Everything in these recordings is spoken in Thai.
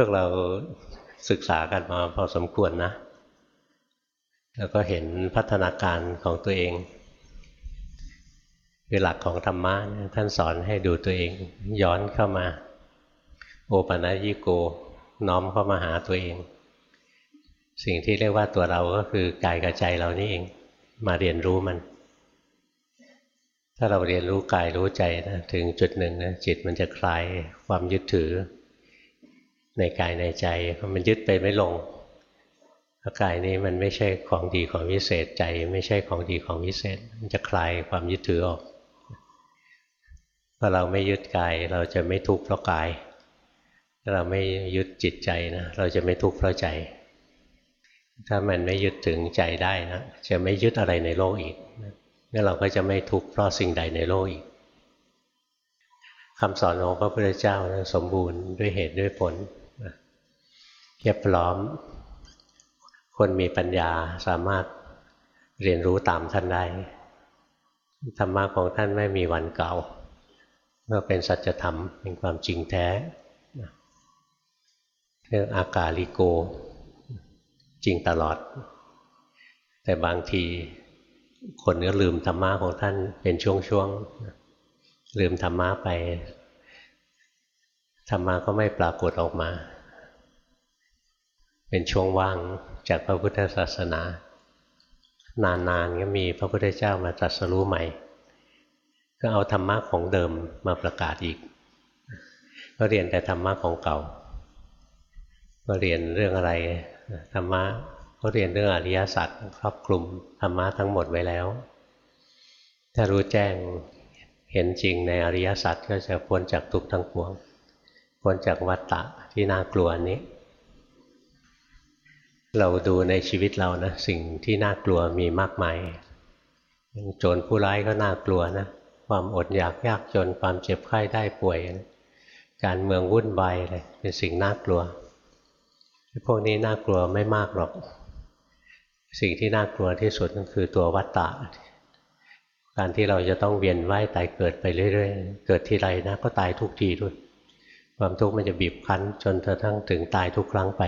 วกเราศึกษากันมาพอสมควรนะ แล้วก็เห็นพัฒนาการของตัวเองคือหลักของธรรมะท่านสอนให้ดูตัวเองย้อนเข้ามา โอปัญญิโก น้อมเข้ามาหาตัวเอง สิ่งที่เรียกว่าตัวเราก็คือกายกับใจเรานี่เอง มาเรียนรู้มัน ถ้าเราเรียนรู้กายรู้ใจนะถึงจุดหนึ่งนะจิตมันจะคลายความยึดถือ ในกายในใจมันยึดไปไม่ลงกายนี้มันไม่ใช่ของดีของวิเศษใจ ไม่ใช่ของดีของวิเศษ มันจะคลายความยึดถือออกพอเราไม่ยึดกายเราจะไม่ทุกข์เพราะกายถ้าเราไม่ยึดจิตใจนะเราจะไม่ทุกข์เพราะใจ ถ้ามันไม่ยึดถึงใจได้นะจะไม่ยึดอะไรในโลกอีกนี่เราก็จะไม่ทุกข์เพราะสิ่งใดในโลกอีกคำสอนของพระพุทธเจ้านะสมบูรณ์ด้วยเหตุด้วยผล เรียบพร้อม คนมีปัญญาสามารถเรียนรู้ตามท่านได้ธรรมะของท่านไม่มีวันเก่าก็เป็นสัจธรรมเป็นความจริงแท้เรื่องอากาลิโก จริงตลอด แต่บางทีคนก็ลืมธรรมะของท่านเป็นช่วงๆลืมธรรมะไปธรรมะก็ไม่ปรากฏออกมา เป็นช่วงว่างจากพระพุทธศาสนา นานๆก็มีพระพุทธเจ้ามาตรัสรู้ใหม่ ก็เอาธรรมะของเดิมมาประกาศอีก ก็เรียนแต่ธรรมะของเก่า ก็เรียนเรื่องอะไรธรรมะก็เรียนเรื่องอริยสัจครอบคลุมธรรมะทั้งหมดไว้แล้ว ถ้ารู้แจ้งเห็นจริงในอริยสัจก็จะพ้นจากทุกข์ทั้งปวงพ้นจากวัฏฏะที่น่ากลัวนี้ เราดูในชีวิตเรานะสิ่งที่น่ากลัวมีมากมายโจรผู้ร้ายก็น่ากลัวนะความอดอยากยากจนความเจ็บไข้ได้ป่วย การเมืองวุ่นวายอะไรเป็นสิ่งน่ากลัว พวกนี้น่ากลัวไม่มากหรอก สิ่งที่น่ากลัวที่สุดก็คือตัววัตตะ การที่เราจะต้องเวียนว่ายตายเกิดไปเรื่อยๆ เกิดที่ไรนะก็ตายทุกทีด้วย ความทุกข์มันจะบีบคั้นจนกระทั่งถึงตายทุกครั้งไป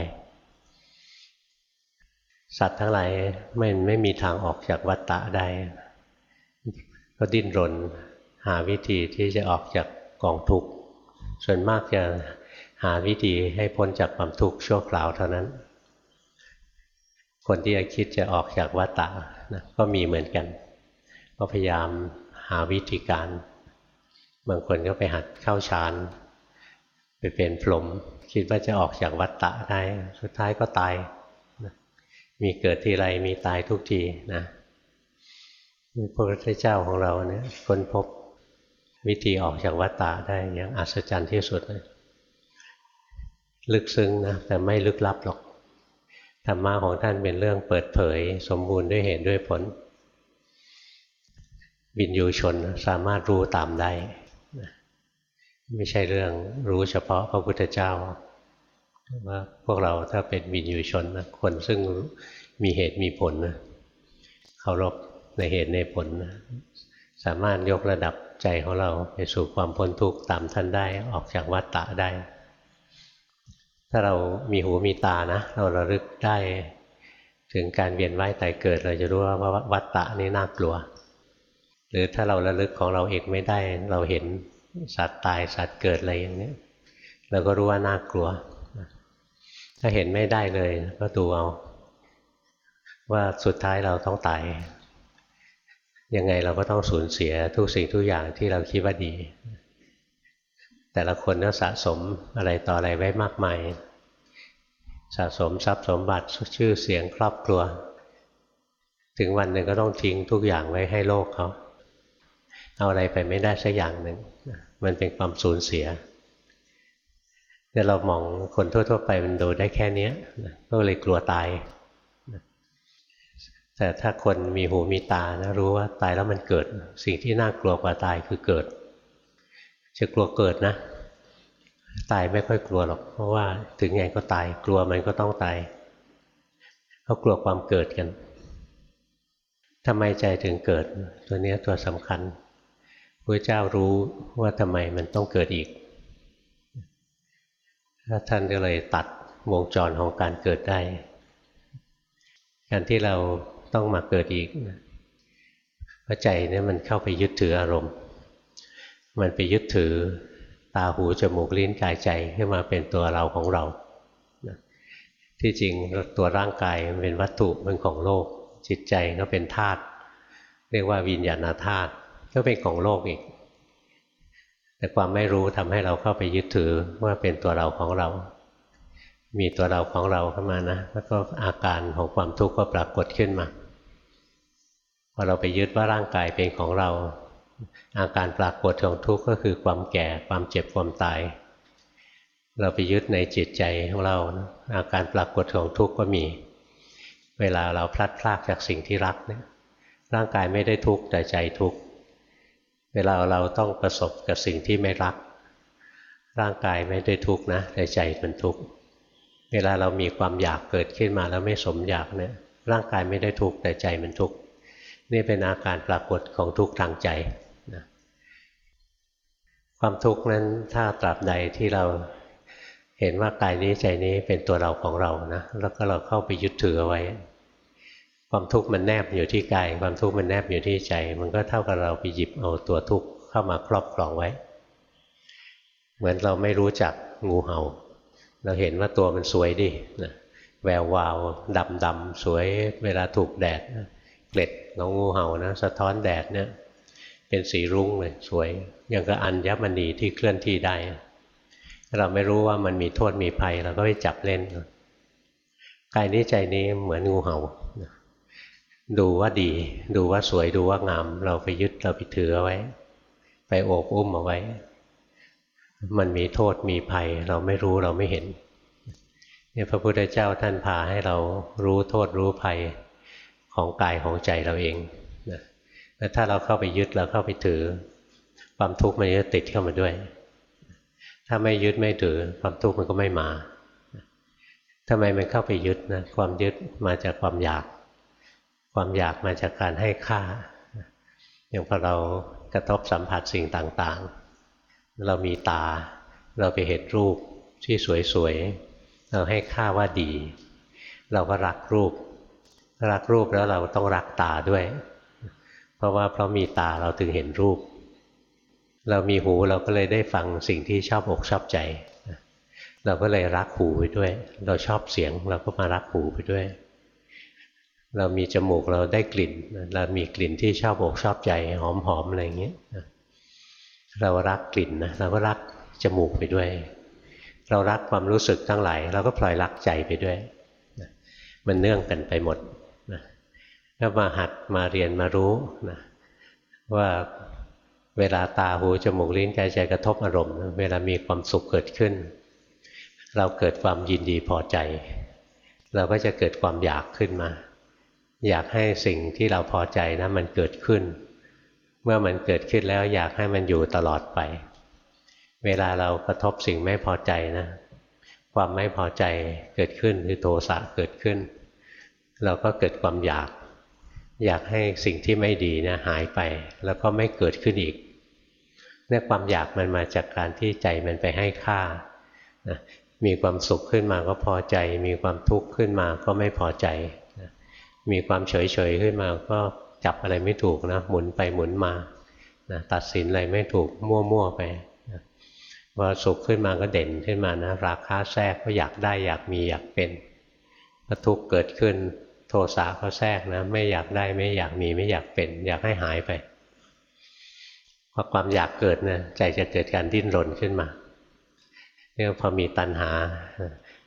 สัตว์ทั้งหลายไม่ไม่มีทางออกจากวัตตะได้ ก็ดิ้นรนหาวิธีที่จะออกจากกองทุกข์ส่วนมากจะหาวิธีให้พ้นจากความทุกข์ชั่วคราวเท่านั้น คนที่จะคิดจะออกจากวัฏฏะนะก็มีเหมือนกัน ก็พยายามหาวิธีการ บางคนก็ไปหัดเข้าฌานไปเป็นพรหมคิดว่าจะออกจากวัฏฏะได้ สุดท้ายก็ตาย มีเกิดทีไรมีตายทุกทีนะพระพุทธเจ้าของเราเนี่ยค้นพบวิธีออกจากวัฏฏะได้อย่างอัศจรรย์ที่สุดเลยลึกซึ้งนะแต่ไม่ลึกลับหรอกธรรมะของท่านเป็นเรื่องเปิดเผย สมบูรณ์ด้วยเหตุด้วยผลบินยูชนสามารถรู้ตามได้ ไม่ใช่เรื่องรู้เฉพาะพระพุทธเจ้า ว่าพวกเราถ้าเป็นบินยูชนนะคนซึ่งมีเหตุมีผลนะเคารพในเหตุในผลนะสามารถยกระดับใจของเราไปสู่ความพ้นทุกข์ตามท่านได้ออกจากวัฏฏะได้ ถ้าเรามีหูมีตานะเราระลึกได้ ถึงการเวียนว่ายตายเกิดเราจะรู้ว่าวัฏฏะนี่น่ากลัว หรือถ้าเราระลึกของเราเองไม่ได้ เราเห็นสัตว์ตายสัตว์เกิดอะไรอย่างนี้เราก็รู้ว่าน่ากลัว ถ้าเห็นไม่ได้เลย ก็ดูเอา ว่าสุดท้ายเราต้องตายยังไงเราก็ต้องสูญเสียทุกสิ่งทุกอย่างที่เราคิดว่าดี แต่ละคนก็สะสมอะไรต่ออะไรไว้มากมาย สะสมทรัพย์สมบัติชื่อเสียงครอบครัว ถึงวันหนึ่งก็ต้องทิ้งทุกอย่างไว้ให้โลกเขา เอาอะไรไปไม่ได้สักอย่างหนึ่ง มันเป็นความสูญเสีย แต่เรามองคนทั่ว ๆ ไปมันดูได้แค่นี้ก็เลยกลัวตาย แต่ถ้าคนมีหูมีตานะรู้ว่าตายแล้วมันเกิด สิ่งที่น่ากลัวกว่าตายคือเกิด จะกลัวเกิดนะ ตายไม่ค่อยกลัวหรอก เพราะว่าถึงไงก็ตาย กลัวมันก็ต้องตายเขากลัวความเกิดกันทำไมใจถึงเกิด ตัวนี้ตัวสำคัญพระเจ้ารู้ว่าทำไมมันต้องเกิดอีก ท่านก็เลยตัดวงจรของการเกิดได้ การที่เราต้องมาเกิดอีกเพราะใจนี่มันเข้าไปยึดถืออารมณ์ มันไปยึดถือตาหูจมูกลิ้นกายใจขึ้นมาเป็นตัวเราของเรา ที่จริงตัวร่างกายมันเป็นวัตถุเป็นของโลก จิตใจก็เป็นธาตุเรียกว่าวิญญาณธาตุก็เป็นของโลกอีก แต่ความไม่รู้ทำให้เราเข้าไปยึดถือว่าเป็นตัวเราของเรา มีตัวเราของเราเข้ามานะ แล้วก็อาการของความทุกข์ก็ปรากฏขึ้นมา พอเราไปยึดว่าร่างกายเป็นของเรา อาการปรากฏของทุกข์ก็คือความแก่ ความเจ็บ ความตาย เราไปยึดในจิตใจของเราอาการปรากฏของทุกข์ก็มี เวลาเราพลัดพรากจากสิ่งที่รักเนี่ย ร่างกายไม่ได้ทุกข์แต่ใจทุกข์ เวลาเราต้องประสบกับสิ่งที่ไม่รัก ร่างกายไม่ได้ทุกข์นะแต่ใจมันทุกข์เวลาเรามีความอยากเกิดขึ้นมาแล้วไม่สมอยากเนี่ยร่างกายไม่ได้ทุกข์แต่ใจมันทุกข์นี่เป็นอาการปรากฏของทุกข์ทางใจนะความทุกข์นั้นถ้าตราบใดที่เราเห็นว่ากายนี้ใจนี้เป็นตัวเราของเรานะแล้วก็เราเข้าไปยึดถือเอาไว้ ความทุกข์มันแนบอยู่ที่กาย ความทุกข์มันแนบอยู่ที่ใจ มันก็เท่ากับเราไปหยิบเอาตัวทุกข์เข้ามาครอบครองไว้ เหมือนเราไม่รู้จักงูเห่า เราเห็นว่าตัวมันสวยดีนะแวววาวดำดำสวยเวลาถูกแดดเกล็ดของงูเห่านะสะท้อนแดดเนี่ยเป็นสีรุ้งเลยสวยอย่างกับอัญมณีที่เคลื่อนที่ได้ เราไม่รู้ว่ามันมีโทษมีภัยเราก็ไปจับเล่นกายนี้ใจนี้เหมือนงูเห่า ดูว่าดี ดูว่าสวยดูว่างาม เราไปยึดเราไปถือเอาไว้ ไปโอบอุ้มเอาไว้ มันมีโทษมีภัย เราไม่รู้เราไม่เห็นเนี่ยพระพุทธเจ้าท่านพาให้เรารู้โทษรู้ภัยของกายของใจเราเองนะแล้วถ้าเราเข้าไปยึดเราเข้าไปถือ ความทุกข์มันจะติดเข้ามาด้วย ถ้าไม่ยึดไม่ถือ ความทุกข์มันก็ไม่มาทำไมมันเข้าไปยึดนะความยึดมาจากความอยาก ความอยากมาจากการให้ค่า อย่างพอเรากระทบสัมผัสสิ่งต่างๆ เรามีตา เราไปเห็นรูปที่สวยๆ เราให้ค่าว่าดี เราก็รักรูป รักรูปแล้วเราต้องรักตาด้วย เพราะว่าเพราะมีตาเราถึงเห็นรูป เรามีหูเราก็เลยได้ฟังสิ่งที่ชอบอกชอบใจ เราก็เลยรักหูไปด้วย เราชอบเสียงเราก็มารักหูไปด้วย เรามีจมูกเราได้กลิ่น เรามีกลิ่นที่ชอบอกชอบใจหอมๆอะไรอย่างเงี้ยเรารักกลิ่นนะเราก็รักจมูกไปด้วย เรารักความรู้สึกทั้งหลายเราก็พลอยรักใจไปด้วย มันเนื่องกันไปหมดนะก็มาหัดมาเรียนมารู้นะว่าเวลาตาหูจมูกลิ้นกายใจกระทบอารมณ์ เวลามีความสุขเกิดขึ้น เราเกิดความยินดีพอใจ เราก็จะเกิดความอยากขึ้นมา อยากให้สิ่งที่เราพอใจนะมันเกิดขึ้น เมื่อมันเกิดขึ้นแล้วอยากให้มันอยู่ตลอดไป เวลาเรากระทบสิ่งไม่พอใจนะ ความไม่พอใจเกิดขึ้นคือโทสะเกิดขึ้น เราก็เกิดความอยาก อยากให้สิ่งที่ไม่ดีนะหายไป แล้วก็ไม่เกิดขึ้นอีกเนี่ยความอยากมันมาจากการที่ใจมันไปให้ค่านะมีความสุขขึ้นมาก็พอใจ มีความทุกข์ขึ้นมาก็ไม่พอใจ มีความเฉยๆขึ้นมาก็จับอะไรไม่ถูกนะหมุนไปหมุนมานะตัดสินอะไรไม่ถูกมั่วๆไปนะพอสุขขึ้นมาก็เด่นขึ้นมานะราคาแทรกก็อยากได้อยากมีอยากเป็นพอทุกข์เกิดขึ้นโทสะก็แทรกนะไม่อยากได้ไม่อยากมีไม่อยากเป็น อยากให้หายไปพอความอยากเกิดนะใจจะเกิดการดิ้นรนขึ้นมาเนี่ยพอมีตัณหา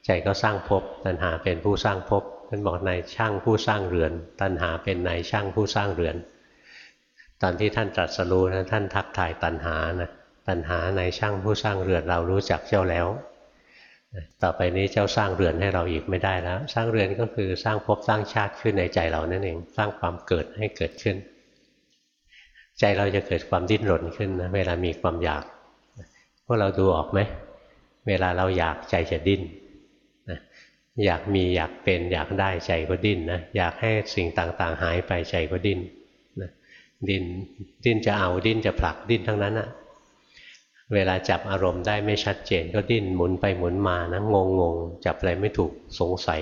ใจก็สร้างภพตัณหาเป็นผู้สร้างภพ ท่านบอกนายช่างผู้สร้างเรือน ตัณหาเป็นนายช่างผู้สร้างเรือน ตอนที่ท่านตรัสรู้นะท่านทักทายตัณหานะตัณหานายช่างผู้สร้างเรือนเรารู้จักเจ้าแล้วต่อไปนี้เจ้าสร้างเรือนให้เราอีกไม่ได้แล้ว สร้างเรือนก็คือสร้างภพสร้างชาติขึ้นในใจเรานั่นเอง สร้างความเกิดให้เกิดขึ้น ใจเราจะเกิดความดิ้นรนขึ้นนะเวลามีความอยากพวกเราดูออกไหมเวลาเราอยากใจจะดิ้น อยากมีอยากเป็นอยากได้ใจก็ดิ้นนะอยากให้สิ่งต่างๆ หายไปใจก็ดิ้นนะดิ้นดิ้นจะเอาดิ้นจะผลักดิ้นทั้งนั้นอะเวลาจับอารมณ์ได้ไม่ชัดเจนก็ดิ้นหมุนไปหมุนมานะงงงจับอะไรไม่ถูกสงสัย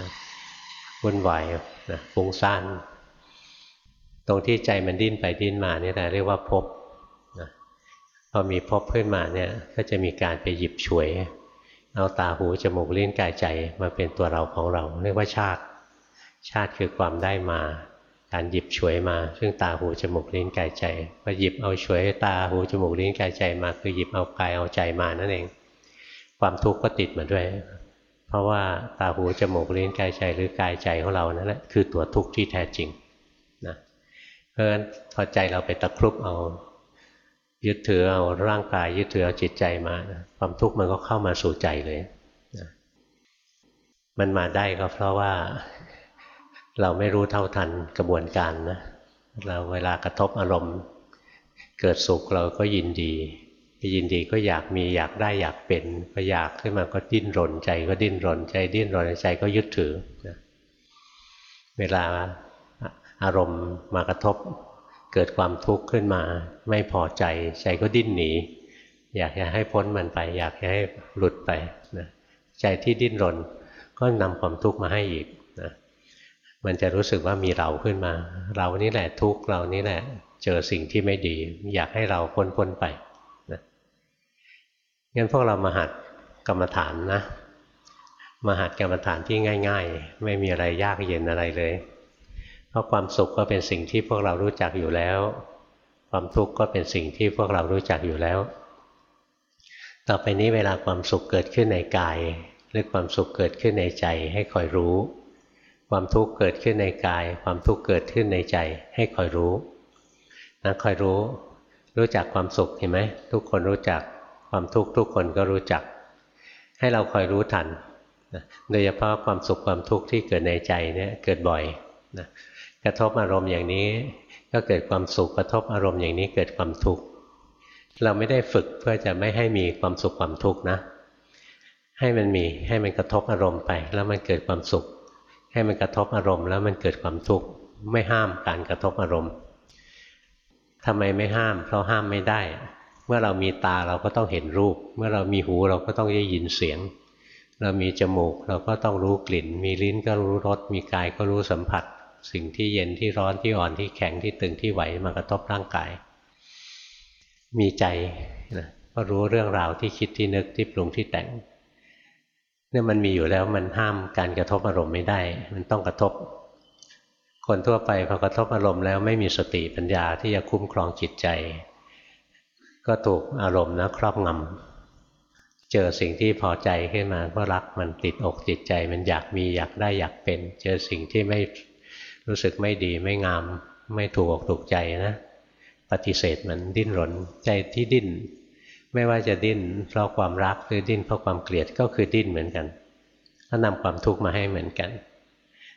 นะวุ่นวายนะฟุ้งซ่านตรงที่ใจมันดิ้นไปดิ้นมานี่แหละเรียกว่าพบนะพอมีพบขึ้นมาเนี่ยก็จะมีการไปหยิบฉวย เอาตาหูจมูกลิ้นกายใจมาเป็นตัวเราของเรา เรียกว่าชาติ ชาติคือความได้มา การหยิบฉวยมา ซึ่งตาหูจมูกลิ้นกายใจพอหยิบเอาฉวยตาหูจมูกลิ้นกายใจมา คือหยิบเอากายเอาใจมานั่นเอง ความทุกข์ก็ติดมาด้วย เพราะว่าตาหูจมูกลิ้นกายใจหรือกายใจของเรานั่นแหละคือตัวทุกข์ที่แท้จริงนะเพราะฉะนั้นพอใจเราไปตะครุบเอา ยึดถือเอาร่างกาย ยึดถือเอาจิตใจมาความทุกข์มันก็เข้ามาสู่ใจเลยนะมันมาได้ก็เพราะว่า เราไม่รู้เท่าทันกระบวนการนะเราเวลากระทบอารมณ์ เกิดสุขเราก็ยินดียินดีก็อยากมีอยากได้อยากเป็นพออยากขึ้นมาก็ดิ้นรนใจก็ดิ้นรนใจดิ้นรนใจก็ยึดถือนะเวลาอารมณ์มากระทบ เกิดความทุกข์ขึ้นมา ไม่พอใจใจก็ดิ้นหนี อยากจะให้พ้นมันไป อยากจะให้หลุดไปนะใจที่ดิ้นรนก็นำความทุกข์มาให้อีกมันจะรู้สึกว่ามีเราขึ้นมา เรานี่แหละทุกเรานี่แหละเจอสิ่งที่ไม่ดี อยากให้เราพ้นพ้นไปนะงั้นพวกเรามาหัดกรรมฐานนะมาหัดกรรมฐานที่ง่าย ๆ ไม่มีอะไรยากเย็นอะไรเลย เพราะความสุขก็เป็นสิ่งที่พวกเรารู้จักอยู่แล้ว ความทุกข์ก็เป็นสิ่งที่พวกเรารู้จักอยู่แล้ว ต่อไปนี้เวลาความสุขเกิดขึ้นในกาย หรือความสุขเกิดขึ้นในใจให้คอยรู้ ความทุกข์เกิดขึ้นในกาย ความทุกข์เกิดขึ้นในใจให้คอยรู้นะคอยรู้ รู้จักความสุขเห็นไหมทุกคนรู้จักความทุกข์ทุกคนก็รู้จัก ให้เราคอยรู้ทันโดยเฉพาะความสุขความทุกข์ที่เกิดในใจเนี่ยเกิดบ่อยนะ กระทบอารมณ์อย่างนี้ ก็เกิดความสุขกระทบอารมณ์อย่างนี้เกิดความทุกข์เราไม่ได้ฝึกเพื่อจะไม่ให้มีความสุขความทุกข์นะ ให้มันมีให้มันกระทบอารมณ์ไป แล้วมันเกิดความสุข ให้มันกระทบอารมณ์ แล้วมันเกิดความทุกข์ไม่ห้ามการกระทบอารมณ์ทำไมไม่ห้าม เพราะห้ามไม่ได้ เมื่อเรามีตาเราก็ต้องเห็นรูป เมื่อเรามีหูเราก็ต้องได้ยินเสียง เรามีจมูกเราก็ต้องรู้กลิ่น มีลิ้นก็รู้รสมีกายก็รู้สัมผัส สิ่งที่เย็นที่ร้อนที่อ่อนที่แข็งที่ตึงที่ไหวมากระทบร่างกาย มีใจนะก็รู้เรื่องราวที่คิดที่นึกที่ปรุงที่แต่งเนี่ยมันมีอยู่แล้วมันห้ามการกระทบอารมณ์ไม่ได้ มันต้องกระทบ คนทั่วไปพอกระทบอารมณ์แล้วไม่มีสติปัญญาที่จะคุ้มครองจิตใจ ก็ถูกอารมณ์นะครอบงำเจอสิ่งที่พอใจขึ้นมาก็รักมันติดอกติดใจ มันอยากมีอยากได้อยากเป็น เจอสิ่งที่ไม่ รู้สึกไม่ดีไม่งาม ไม่ถูกอกถูกใจนะปฏิเสธมันดิ้นรนใจที่ดิ้น ไม่ว่าจะดิ้นเพราะความรักหรือดิ้นเพราะความเกลียดก็คือดิ้นเหมือนกันก็นำความทุกข์มาให้เหมือนกัน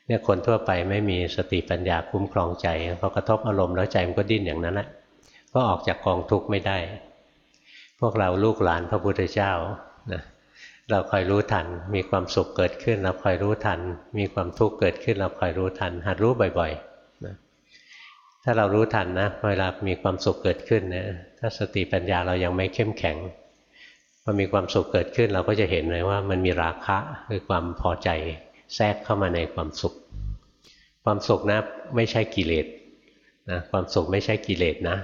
เนี่ยคนทั่วไปไม่มีสติปัญญาคุ้มครองใจพอกระทบอารมณ์แล้วใจมันก็ดิ้นอย่างนั้นแหละก็ออกจากกองทุกข์ไม่ได้ พวกเราลูกหลานพระพุทธเจ้านะ เราคอยรู้ทัน มีความสุขเกิดขึ้น เราคอยรู้ทัน มีความทุกข์เกิดขึ้น เราคอยรู้ทัน หัดรู้บ่อยๆนะถ้าเรารู้ทันนะเวลามีความสุขเกิดขึ้นเนะถ้าสติปัญญาเรายังไม่เข้มแข็งพอมีความสุขเกิดขึ้นเราก็จะเห็นเลยว่ามันมีราคะคือความพอใจแทรกเข้ามาในความสุข ความสุขนะไม่ใช่กิเลสนะความสุขไม่ใช่กิเลสนะ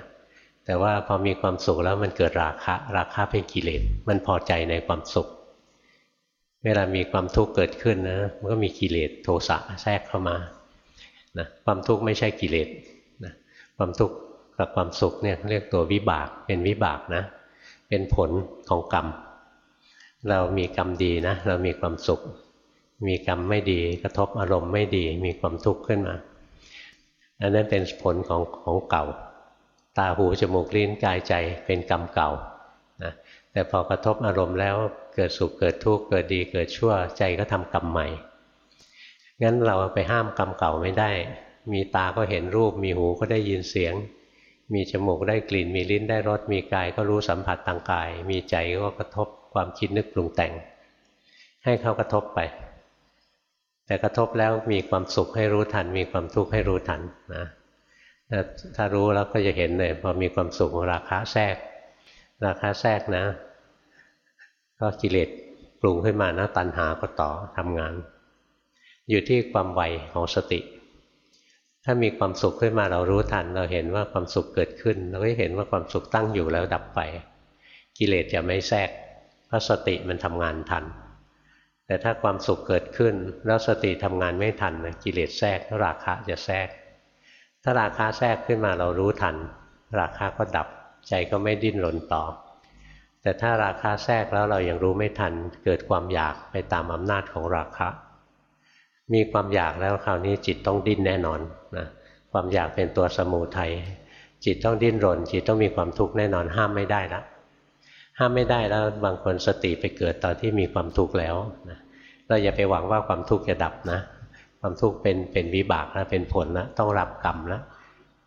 แต่ว่าพอมีความสุขแล้วมันเกิดราคะ ราคะเป็นกิเลสมันพอใจในความสุข เวลามีความทุกข์เกิดขึ้นนะมันก็มีกิเลสโทสะแทรกเข้ามานะความทุกข์ไม่ใช่กิเลสนะความทุกข์กับความสุขเนี่ยเรียกตัววิบากเป็นวิบากนะเป็นผลของกรรม เรามีกรรมดีนะ เรามีความสุข มีกรรมไม่ดีกระทบอารมณ์ไม่ดี มีความทุกข์ขึ้นมา อันนั้นเป็นผลของของเก่า ตาหูจมูกลิ้นกายใจเป็นกรรมเก่า แต่พอกระทบอารมณ์แล้วเกิดสุขเกิดทุกข์เกิดดีเกิดชั่วใจก็ทำกรรมใหม่ งั้นเราไปห้ามกรรมเก่าไม่ได้ มีตาก็เห็นรูป มีหูก็ได้ยินเสียง มีจมูกได้กลิ่น มีลิ้นได้รส มีกายก็รู้สัมผัสทางกาย มีใจก็กระทบความคิดนึกปรุงแต่ง ให้เขากระทบไป แต่กระทบแล้วมีความสุขให้รู้ทัน มีความทุกข์ให้รู้ทันนะถ้ารู้แล้วก็จะเห็นเลยพอมีความสุขราคะแทรก ราคาแทรกนะ ก็กิเลสปรุงขึ้นมานะตัณหาก็ต่อทำงาน อยู่ที่ความไวของสติ ถ้ามีความสุขขึ้นมาเรารู้ทัน เราเห็นว่าความสุขเกิดขึ้น เราก็เห็นว่าความสุขตั้งอยู่แล้วดับไป กิเลสจะไม่แทรกเพราะสติมันทำงานทัน แต่ถ้าความสุขเกิดขึ้น แล้วสติทำงานไม่ทันกิเลสแทรกราคะจะแทรก ถ้าราคะแทรกขึ้นมาเรารู้ทัน ราคะก็ดับ ใจก็ไม่ดิ้นรนต่อ แต่ถ้าราคาแทรกแล้วเรายังรู้ไม่ทัน เกิดความอยากไปตามอำนาจของราคะ มีความอยากแล้วคราวนี้จิตต้องดิ้นแน่นอนนะความอยากเป็นตัวสมูทัยจิตต้องดิ้นรน จิตต้องมีความทุกข์แน่นอนห้ามไม่ได้ละห้ามไม่ได้แล้วบางคนสติไปเกิดตอนที่มีความทุกข์แล้วนะเราอย่าไปหวังว่าความทุกข์จะดับนะ ความทุกข์เป็นเป็นวิบากแล้วเป็นผลแล้วต้องรับกรรมแล้ว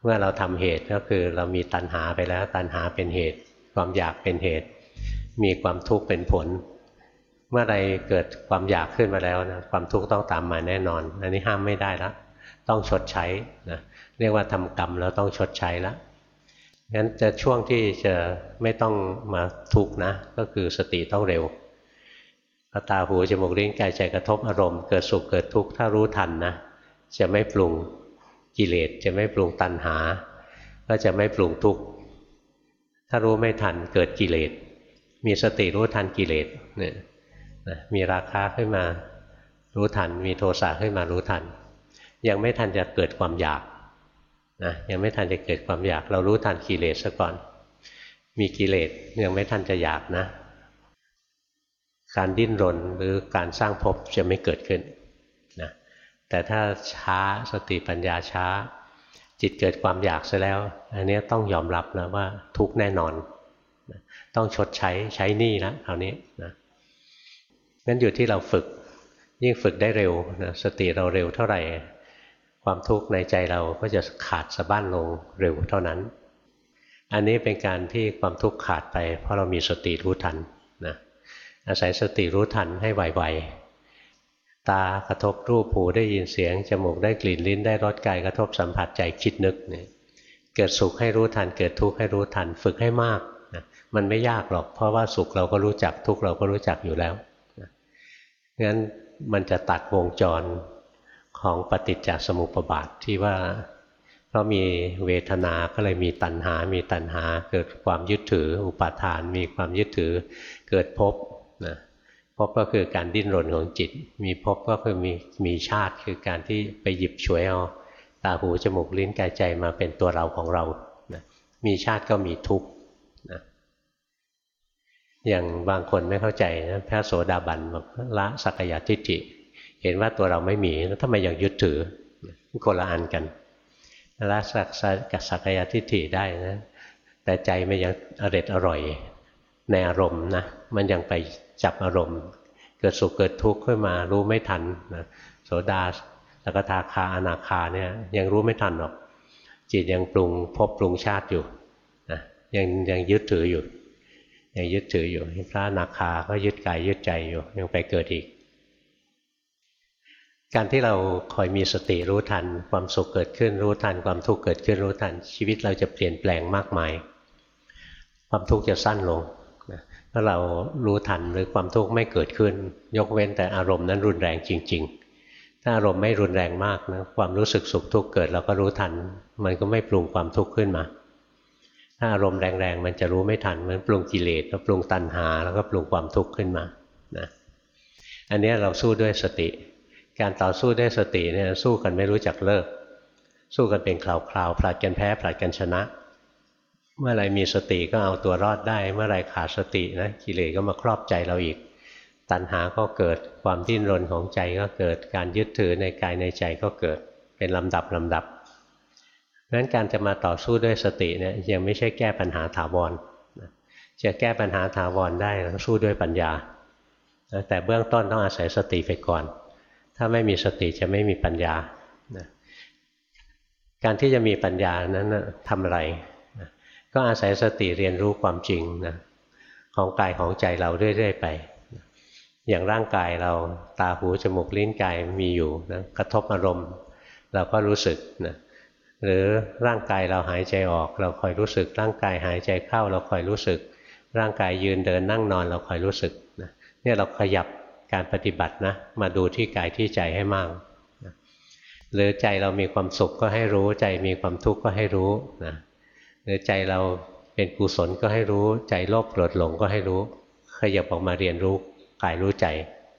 เมื่อเราทำเหตุก็คือเรามีตัณหาไปแล้ว ตัณหาเป็นเหตุ ความอยากเป็นเหตุ มีความทุกข์เป็นผล เมื่อไรเกิดความอยากขึ้นมาแล้วนะความทุกข์ต้องตามมาแน่นอน อันนี้ห้ามไม่ได้แล้วต้องชดใช้นะเรียกว่าทำกรรมแล้วต้องชดใช้แล้วงั้นจะช่วงที่จะไม่ต้องมาทุกข์นะ ก็คือสติต้องเร็วตาหูจมูกลิ้นกายใจกระทบอารมณ์เกิดสุขเกิดทุกข์ถ้ารู้ทันนะจะไม่ปรุง กิเลสจะไม่ปรุงตัณหา ก็จะไม่ปรุงทุกข์ถ้ารู้ไม่ทันเกิดกิเลส มีสติรู้ทันกิเลสเนี่ยนะมีราคาขึ้นมารู้ทัน มีโทสะขึ้นมารู้ทัน ยังไม่ทันจะเกิดความอยากนะยังไม่ทันจะเกิดความอยาก เรารู้ทันกิเลสซะก่อน มีกิเลสยังไม่ทันจะอยากนะ การดิ้นรนหรือการสร้างภพจะไม่เกิดขึ้น แต่ถ้าช้าสติปัญญาช้า จิตเกิดความอยากซะแล้ว อันนี้ต้องยอมรับนะว่าทุกแน่นอน ต้องชดใช้ใช้หนี้แล้วคราวนี้นะงั้นอยู่ที่เราฝึกยิ่งฝึกได้เร็วนะสติเราเร็วเท่าไหร่ ความทุกข์ในใจเราก็จะขาดสะบั้นลงเร็วเท่านั้น อันนี้เป็นการที่ความทุกข์ขาดไป เพราะเรามีสติรู้ทันนะอาศัยสติรู้ทันให้ไว ตากระทบรูปหูได้ยินเสียงจมูกได้กลิ่นลิ้นได้รสกายกระทบสัมผัสใจคิดนึกเนี่ยเกิดสุขให้รู้ทัน เกิดทุกข์ให้รู้ทันฝึกให้มากนะมันไม่ยากหรอก เพราะว่าสุขเราก็รู้จักทุกข์เราก็รู้จักอยู่แล้วนะงั้นมันจะตัดวงจรของปฏิจจสมุปบาทที่ว่า เพราะมีเวทนาก็เลยมีตัณหา มีตัณหา เกิดความยึดถือ อุปาทาน มีความยึดถือ เกิดภพนะ พบก็คือการดิ้นรนของจิต มีพบก็คือมีมีชาติคือการที่ไปหยิบฉวยเอาตาหูจมูกลิ้นกายใจมาเป็นตัวเราของเรานะมีชาติก็มีทุกข์นะอย่างบางคนไม่เข้าใจนะพระโสดาบันบอกละสักยะทิฏฐิ เห็นว่าตัวเราไม่มีแล้วทำไมยังยึดถือคนละอันกันละสักสักยะทิฏฐิได้นะแต่ใจไม่ยังอร็ดอร่อยในอารมณ์นะมันยังไป จับอารมณ์ เกิดสุขเกิดทุกข์ขึ้นมารู้ไม่ทันนะโสดาสกทาคาอนาคาเนี่ยยังรู้ไม่ทันหรอก จิตยังปรุงพบปรุงชาติอยู่นะยังยังยึดถืออยู่ยังยึดถืออยู่พระอนาคาก็ยึดกายยึดใจอยู่ยังไปเกิดอีก การที่เราคอยมีสติรู้ทัน ความสุขเกิดขึ้นรู้ทัน ความทุกข์เกิดขึ้นรู้ทันชีวิตเราจะเปลี่ยนแปลงมากมาย ความทุกข์จะสั้นลง ถ้าเรารู้ทันหรือความทุกข์ไม่เกิดขึ้น ยกเว้นแต่อารมณ์นั้นรุนแรงจริง ๆ ถ้าอารมณ์ไม่รุนแรงมากนะความรู้สึกสุขทุกข์เกิดเราก็รู้ทัน มันก็ไม่ปรุงความทุกข์ขึ้นมา ถ้าอารมณ์แรงๆมันจะรู้ไม่ทันมันปรุงกิเลสแล้วปรุงตัณหา แล้วก็ปรุงความทุกข์ขึ้นมานะอันนี้เราสู้ด้วยสติ การต่อสู้ด้วยสติเนี่ยสู้กันไม่รู้จักเลิก สู้กันเป็นคราวๆผลัดกันแพ้ผลัดกันชนะ เมื่อไรมีสติก็เอาตัวรอดได้ เมื่อไรขาดสตินะกิเลสก็มาครอบใจเราอีก ตัณหาก็เกิดความดิ้นรนของใจก็เกิดการยึดถือในกายในใจก็เกิดเป็นลำดับลำดับเพราะนั้นการจะมาต่อสู้ด้วยสติเนี่ยยังไม่ใช่แก้ปัญหาถาวรจะแก้ปัญหาถาวรได้ต้องสู้ด้วยปัญญา แต่เบื้องต้นต้องอาศัยสติไปก่อน ถ้าไม่มีสติจะไม่มีปัญญา การที่จะมีปัญญานั้นทำอะไร ก็อาศัยสติเรียนรู้ความจริงนะของกายของใจเราเรื่อยๆไป อย่างร่างกายเราตาหูจมูกลิ้นกายมีอยู่นะกระทบอารมณ์ เราก็รู้สึกนะหรือร่างกายเราหายใจออก เราคอยรู้สึก ร่างกายหายใจเข้า เราคอยรู้สึก ร่างกายยืนเดินนั่งนอน เราคอยรู้สึกนะเนี่ยเราขยับการปฏิบัตินะมาดูที่กายที่ใจให้มากนะหรือใจเรามีความสุขก็ให้รู้ใจมีความทุกข์ก็ให้รู้นะ หรือใจเราเป็นกุศลก็ให้รู้ ใจโลภโกรธหลงก็ให้รู้ ขยับออกมาเรียนรู้กายรู้ใจ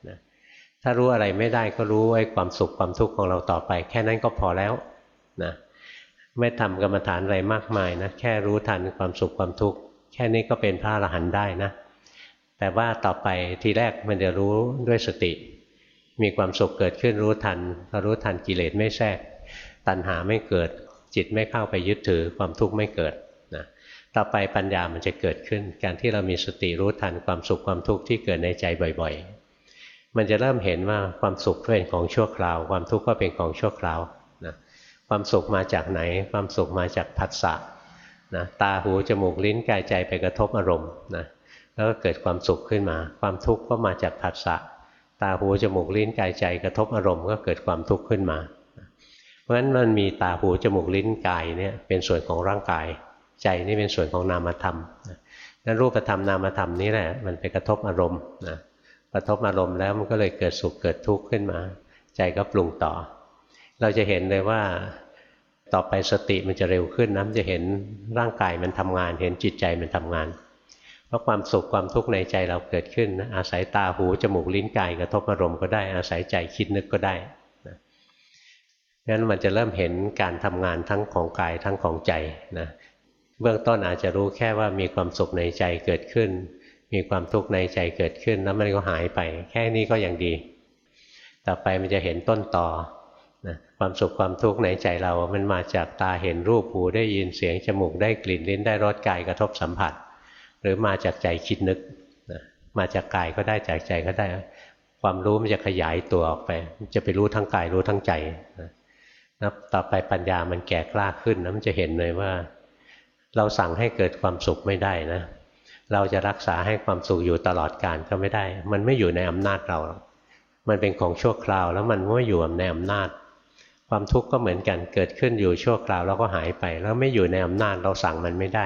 นะถ้ารู้อะไรไม่ได้ก็รู้ไอ้ความสุขความทุกข์ของเราต่อไป แค่นั้นก็พอแล้วนะไม่ทำกรรมฐานอะไรมากมายนะแค่รู้ทันความสุขความทุกข์แค่นี้ก็เป็นพระอรหันต์ได้นะแต่ว่าต่อไปทีแรกมันจะรู้ด้วยสติ มีความสุขเกิดขึ้นรู้ทันพอรู้ทันกิเลสไม่แทรก ตัณหาไม่เกิด จิตไม่เข้าไปยึดถือความทุกข์ไม่เกิดนะต่อไปปัญญามันจะเกิดขึ้น การที่เรามีสติรู้ทันความสุขความทุกข์ที่เกิดในใจบ่อย ๆ มันจะเริ่มเห็นว่าความสุขเป็นของชั่วคราว ความทุกข์ก็เป็นของชั่วคราวนะความสุขมาจากไหน ความสุขมาจากผัสสะนะตาหูจมูกลิ้นกายใจไปกระทบอารมณ์นะแล้วก็เกิดความสุขขึ้นมา ความทุกข์ก็มาจากผัสสะตาหูจมูกลิ้นกายใจกระทบอารมณ์ก็เกิดความทุกข์ขึ้นมา เพราะฉะนั้นมันมีตาหูจมูกลิ้นกายเนี่ยเป็นส่วนของร่างกาย ใจนี่เป็นส่วนของนามธรรมนั้นรูปธรรมนามธรรมนี้แหละมันไปกระทบอารมณ์นะกระทบอารมณ์แล้วมันก็เลยเกิดสุขเกิดทุกข์ขึ้นมา ใจก็ปรุงต่อ เราจะเห็นเลยว่าต่อไปสติมันจะเร็วขึ้นนะจะเห็นร่างกายมันทำงาน เห็นจิตใจมันทำงาน เพราะความสุขความทุกข์ในใจเราเกิดขึ้นนะอาศัยตาหูจมูกลิ้นกายกระทบอารมณ์ก็ได้อาศัยใจคิดนึกก็ได้ งั้นมันจะเริ่มเห็นการทำงานทั้งของกายทั้งของใจนะเบื้องต้นอาจจะรู้แค่ว่ามีความสุขในใจเกิดขึ้น มีความทุกข์ในใจเกิดขึ้นแล้วมันก็หายไป แค่นี้ก็ยังดี ต่อไปมันจะเห็นต้นต่อนะความสุขความทุกข์ในใจเรา มันมาจากตาเห็นรูปหูได้ยินเสียงจมูกได้กลิ่นลิ้นได้รสกายกระทบสัมผัส หรือมาจากใจคิดนึกนะมาจากกายก็ได้จากใจก็ได้ ความรู้มันจะขยายตัวออกไป จะไปรู้ทั้งกายรู้ทั้งใจนะ ต่อไปปัญญามันแก่กล้าขึ้นนะมันจะเห็นเลยว่า เราสั่งให้เกิดความสุขไม่ได้นะ เราจะรักษาให้ความสุขอยู่ตลอดกาลก็ไม่ได้ มันไม่อยู่ในอำนาจเรา มันเป็นของชั่วคราวแล้วมันไม่อยู่ในอำนาจ ความทุกข์ก็เหมือนกันเกิดขึ้นอยู่ชั่วคราวแล้วก็หายไป แล้วไม่อยู่ในอำนาจเราสั่งมันไม่ได้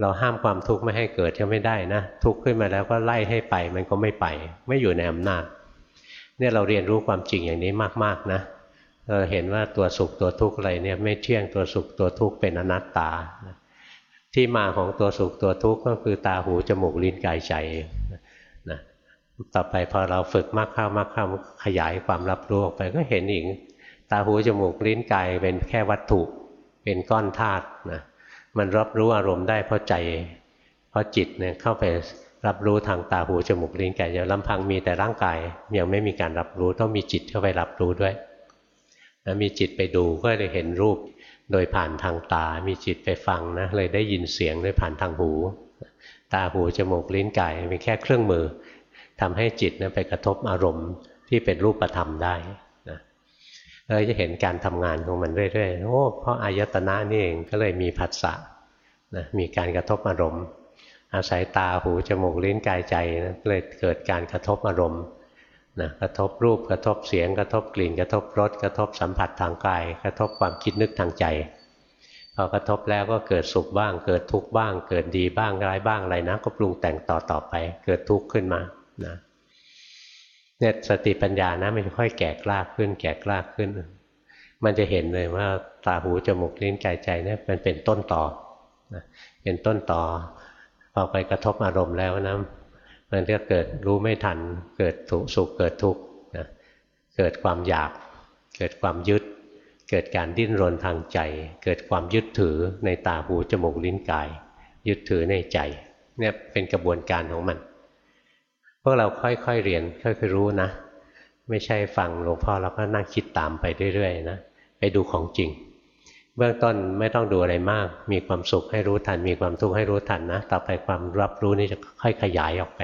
เราห้ามความทุกข์ไม่ให้เกิดก็ไม่ได้นะ ทุกข์ขึ้นมาแล้วก็ไล่ให้ไปมันก็ไม่ไป ไม่อยู่ในอำนาจ เนี่ยเราเรียนรู้ความจริงอย่างนี้มากๆนะ เราเห็นว่าตัวสุขตัวทุกข์อะไรเนี่ยไม่เที่ยงตัวสุขตัวทุกข์เป็นอนัตตา ที่มาของตัวสุขตัวทุกข์ก็คือตาหูจมูกลิ้นกายใจนะต่อไปพอเราฝึกมากเข้ามากเข้าขยายความรับรู้ออกไปก็เห็นอีกตาหูจมูกลิ้นกายเป็นแค่วัตถุเป็นก้อนธาตุนะมันรับรู้อารมณ์ได้เพราะใจ เพราะจิตเนี่ยเข้าไปรับรู้ทางตาหูจมูกลิ้นกายอย่าลำพังมีแต่ร่างกายยังไม่มีการรับรู้ต้องมีจิตเข้าไปรับรู้ด้วย มีจิตไปดูก็เลยเห็นรูปโดยผ่านทางตา มีจิตไปฟังนะเลยได้ยินเสียงโดยผ่านทางหู ตาหูจมูกลิ้นกายเป็นแค่เครื่องมือทำให้จิตนะไปกระทบอารมณ์ที่เป็นรูปธรรมได้เราจะเห็นการทำงานของมันเรื่อยๆโอ้เพราะอายตนะนี่เองก็เลยมีผัสสะนะมีการกระทบอารมณ์ อาศัยตาหูจมูกลิ้นกายใจนะเลยเกิดการกระทบอารมณ์ นะกระทบรูปกระทบเสียง กระทบกลิ่น กระทบรสกระทบสัมผัสทางกาย กระทบความคิดนึกทางใจพอกระทบแล้วก็เกิดสุขบ้าง เกิดทุกข์บ้าง เกิดดีบ้างร้ายบ้างอะไรนะ ก็ปรุงแต่งต่อต่อไป เกิดทุกข์ขึ้นมานะเนี่ยสติปัญญานะมันค่อยแก่กล้าขึ้น แก่กล้าขึ้น มันจะเห็นเลยว่าตาหูจมูกลิ้นกายใจเนี่ยมันเป็นต้นต่อนะเป็นต้นต่อพอไปกระทบอารมณ์แล้วนะ มันก็เกิดรู้ไม่ทัน เกิดสุขเกิดทุกข์นะเกิดความอยาก เกิดความยึด เกิดการดิ้นรนทางใจ เกิดความยึดถือในตาหูจมูกลิ้นกาย ยึดถือในใจเนี่ยเป็นกระบวนการของมัน พวกเราค่อยๆเรียนค่อยๆรู้นะ ไม่ใช่ฟังหลวงพ่อแล้วก็นั่งคิดตามไปเรื่อยๆนะไปดูของจริง เบื้องต้นไม่ต้องดูอะไรมาก มีความสุขให้รู้ทัน มีความทุกข์ให้รู้ทันนะ ต่อไปความรับรู้นี่จะค่อยขยายออกไป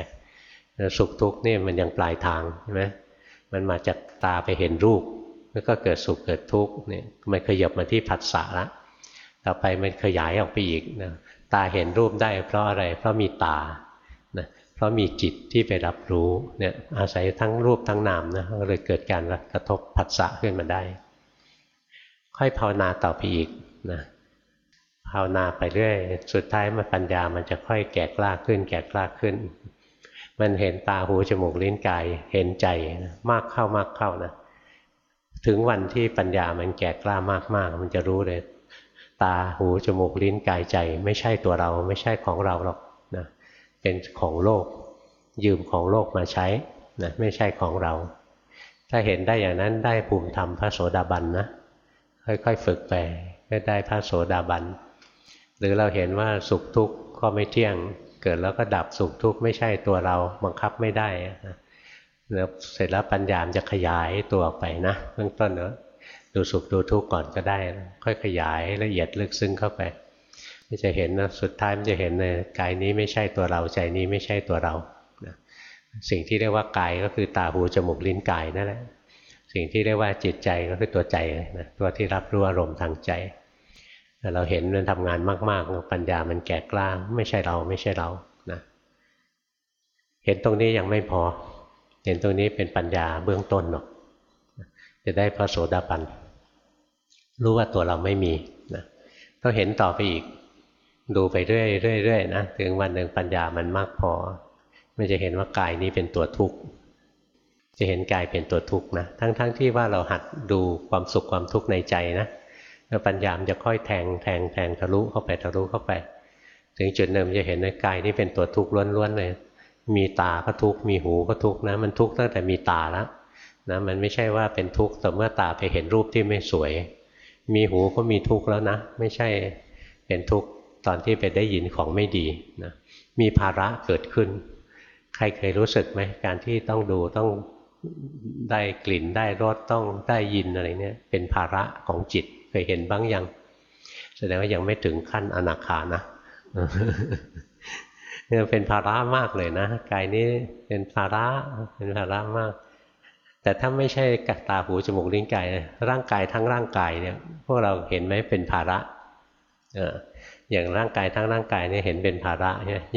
สุขทุกข์นี่มันยังปลายทางใช่ไหมมันมาจากตาไปเห็นรูป แล้วก็เกิดสุขเกิดทุกข์เนี่ยมันขยับมาที่ผัสสะละต่อไปมันขยายออกไปอีกนะตาเห็นรูปได้ เพราะอะไร เพราะมีตาเพราะมีจิตที่ไปรับรู้เนี่ยอาศัยทั้งรูปทั้งนามนะก็เลยเกิดการกระทบผัสสะขึ้นมาได้ ค่อยภาวนาต่อไปอีกนะภาวนาไปเรื่อย สุดท้ายมันปัญญามันจะค่อยแก่กล้าขึ้น แก่กล้าขึ้น มันเห็นตาหูจมูกลิ้นกายเห็นใจมากเข้ามากเข้านะถึงวันที่ปัญญามันแก่กล้ามากๆ มันจะรู้เลย ตาหูจมูกลิ้นกายใจ ไม่ใช่ตัวเราไม่ใช่ของเราหรอกนะเป็นของโลก ยืมของโลกมาใช้นะไม่ใช่ของเรา ถ้าเห็นได้อย่างนั้นได้ภูมิธรรมพระโสดาบันนะ ค่อยๆฝึกไปก็ได้พระโสดาบัน หรือเราเห็นว่าสุขทุกข์ก็ไม่เที่ยง เกิดแล้วก็ดับสุขทุกข์ไม่ใช่ตัวเราบังคับไม่ได้นะแล้วเสร็จแล้วปัญญามจะขยายตัวออกไปนะเบื้องต้นเนอะดูสุขดูทุกข์ก่อนก็ได้ค่อยขยายละเอียดลึกซึ้งเข้าไปจะเห็นนะสุดท้ายมันจะเห็นเลยกายนี้ไม่ใช่ตัวเราใจนี้ไม่ใช่ตัวเรานะสิ่งที่เรียกว่ากายก็คือตาหูจมูกลิ้นกายนั่นแหละ สิ่งที่เรียกว่าจิตใจก็คือตัวใจนะตัวที่รับรู้อารมณ์ทางใจแต่เราเห็นมันทำงานมากๆ ปัญญามันแก่กล้าไม่ใช่เราไม่ใช่เรานะเห็นตรงนี้ยังไม่พอ เห็นตรงนี้เป็นปัญญาเบื้องต้นหรอกจะได้พระโสดาบันรู้ว่าตัวเราไม่มีนะต้องเห็นต่อไปอีก ดูไปเรื่อยๆนะถึงวันหนึ่งปัญญามันมากพอมันจะเห็นว่ากายนี้เป็นตัวทุกข์ จะเห็นกายเป็นตัวทุกข์นะทั้งๆทที่ว่าเราหัดดูความสุขความทุกข์ในใจนะแล้วปัญญามจะค่อยแทงแทงแทงทะลุเข้าไปทะลุเข้าไป ถึงจุดหนึ่งจะเห็นว่ากายนี้เป็นตัวทุกข์ล้วนๆเลย มีตาก็ทุกข์มีหูก็ทุกข์นะ มันทุกข์ตั้งแต่มีตาแล้วนะมันไม่ใช่ว่าเป็นทุกข์แต่เมื่อตาไปเห็นรูปที่ไม่สวย มีหูก็มีทุกข์แล้วนะ ไม่ใช่เป็นทุกข์ตอนที่ไปได้ยินของไม่ดีนะมีภาระเกิดขึ้น ใครเคยรู้สึกไหมการที่ต้องดูต้อง ได้กลิ่นได้รสต้องได้ยินอะไรเนี่ย เป็นภาระของจิตเคยเห็นบ้างยัง แสดงว่ายังไม่ถึงขั้นอนาคานะเนี่ยเป็นภาระมากเลยนะกายนี้เป็นภาระเป็นภาระมาก แต่ถ้าไม่ใช่กตาหูจมูกลิ้นกายร่างกายทั้งร่างกายเนี่ย พวกเราเห็นไหมเป็นภาระอย่างร่างกายทั้งร่างกายเนี่ยเห็นเป็นภาระ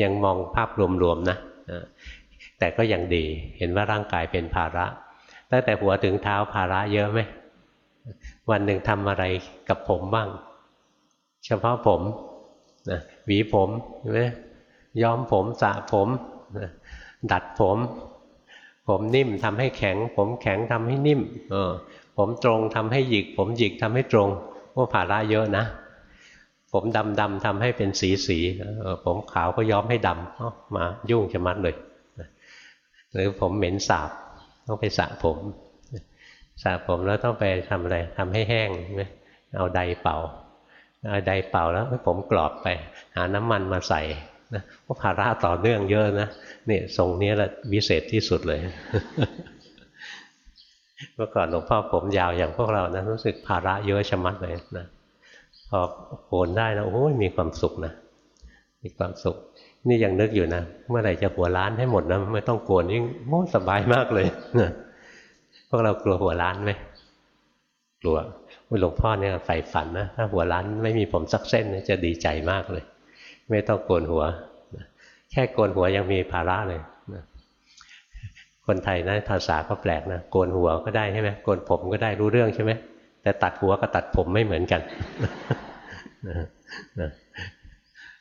ยังมองภาพรวมๆนะ แต่ก็ยังดี เห็นว่าร่างกายเป็นภาระ ตั้งแต่หัวถึงเท้าภาระเยอะไหม วันหนึ่งทำอะไรกับผมบ้าง เฉพาะผมนะหวีผมใช่ไหมย้อมผมสระผมนะดัดผม ผมนิ่มทำให้แข็ง ผมแข็งทำให้นิ่มเออผมตรงทำให้หยิก ผมหยิกทำให้ตรงว่าภาระเยอะนะผมดำดำทำให้เป็นสีสีผมขาวก็ย้อมให้ดำมายุ่งจะมัดเลย หรือผมเหม็นสาบต้องไปสระผมสระผมแล้วต้องไปทำอะไรทำให้แห้งไหมเอาไดเป่าเอาไดเป่าแล้วผมกรอบไป หาน้ำมันมาใส่นะเพราภาระต่อเนื่องเยอะนะนี่ทรงนี้แหละวิเศษที่สุดเลยเมื่อก่อนหลวงพ่อผมยาวอย่างพวกเรานะรู้สึกภาระเยอะชะมัดเลยนะพอโกนได้แล้วโอ้ยมีความสุขนะมีความสุข นี่ยังนึกอยู่นะ เมื่อไหร่จะหัวล้านให้หมดนะไม่ต้องโกนยิ่งโม้สบายมากเลยนะพวกเรากลัวหัวล้านไหมกลัวหลวงพ่อเนี่ยใฝ่ฝันนะถ้าหัวล้านไม่มีผมสักเส้นจะดีใจมากเลย ไม่ต้องโกนหัว แค่โกนหัวยังมีภาระเลยคนไทยนะภาษาก็แปลกนะโกนหัวก็ได้ใช่ไหมโกนผมก็ได้รู้เรื่องใช่ไหมแต่ตัดหัวกับตัดผมไม่เหมือนกัน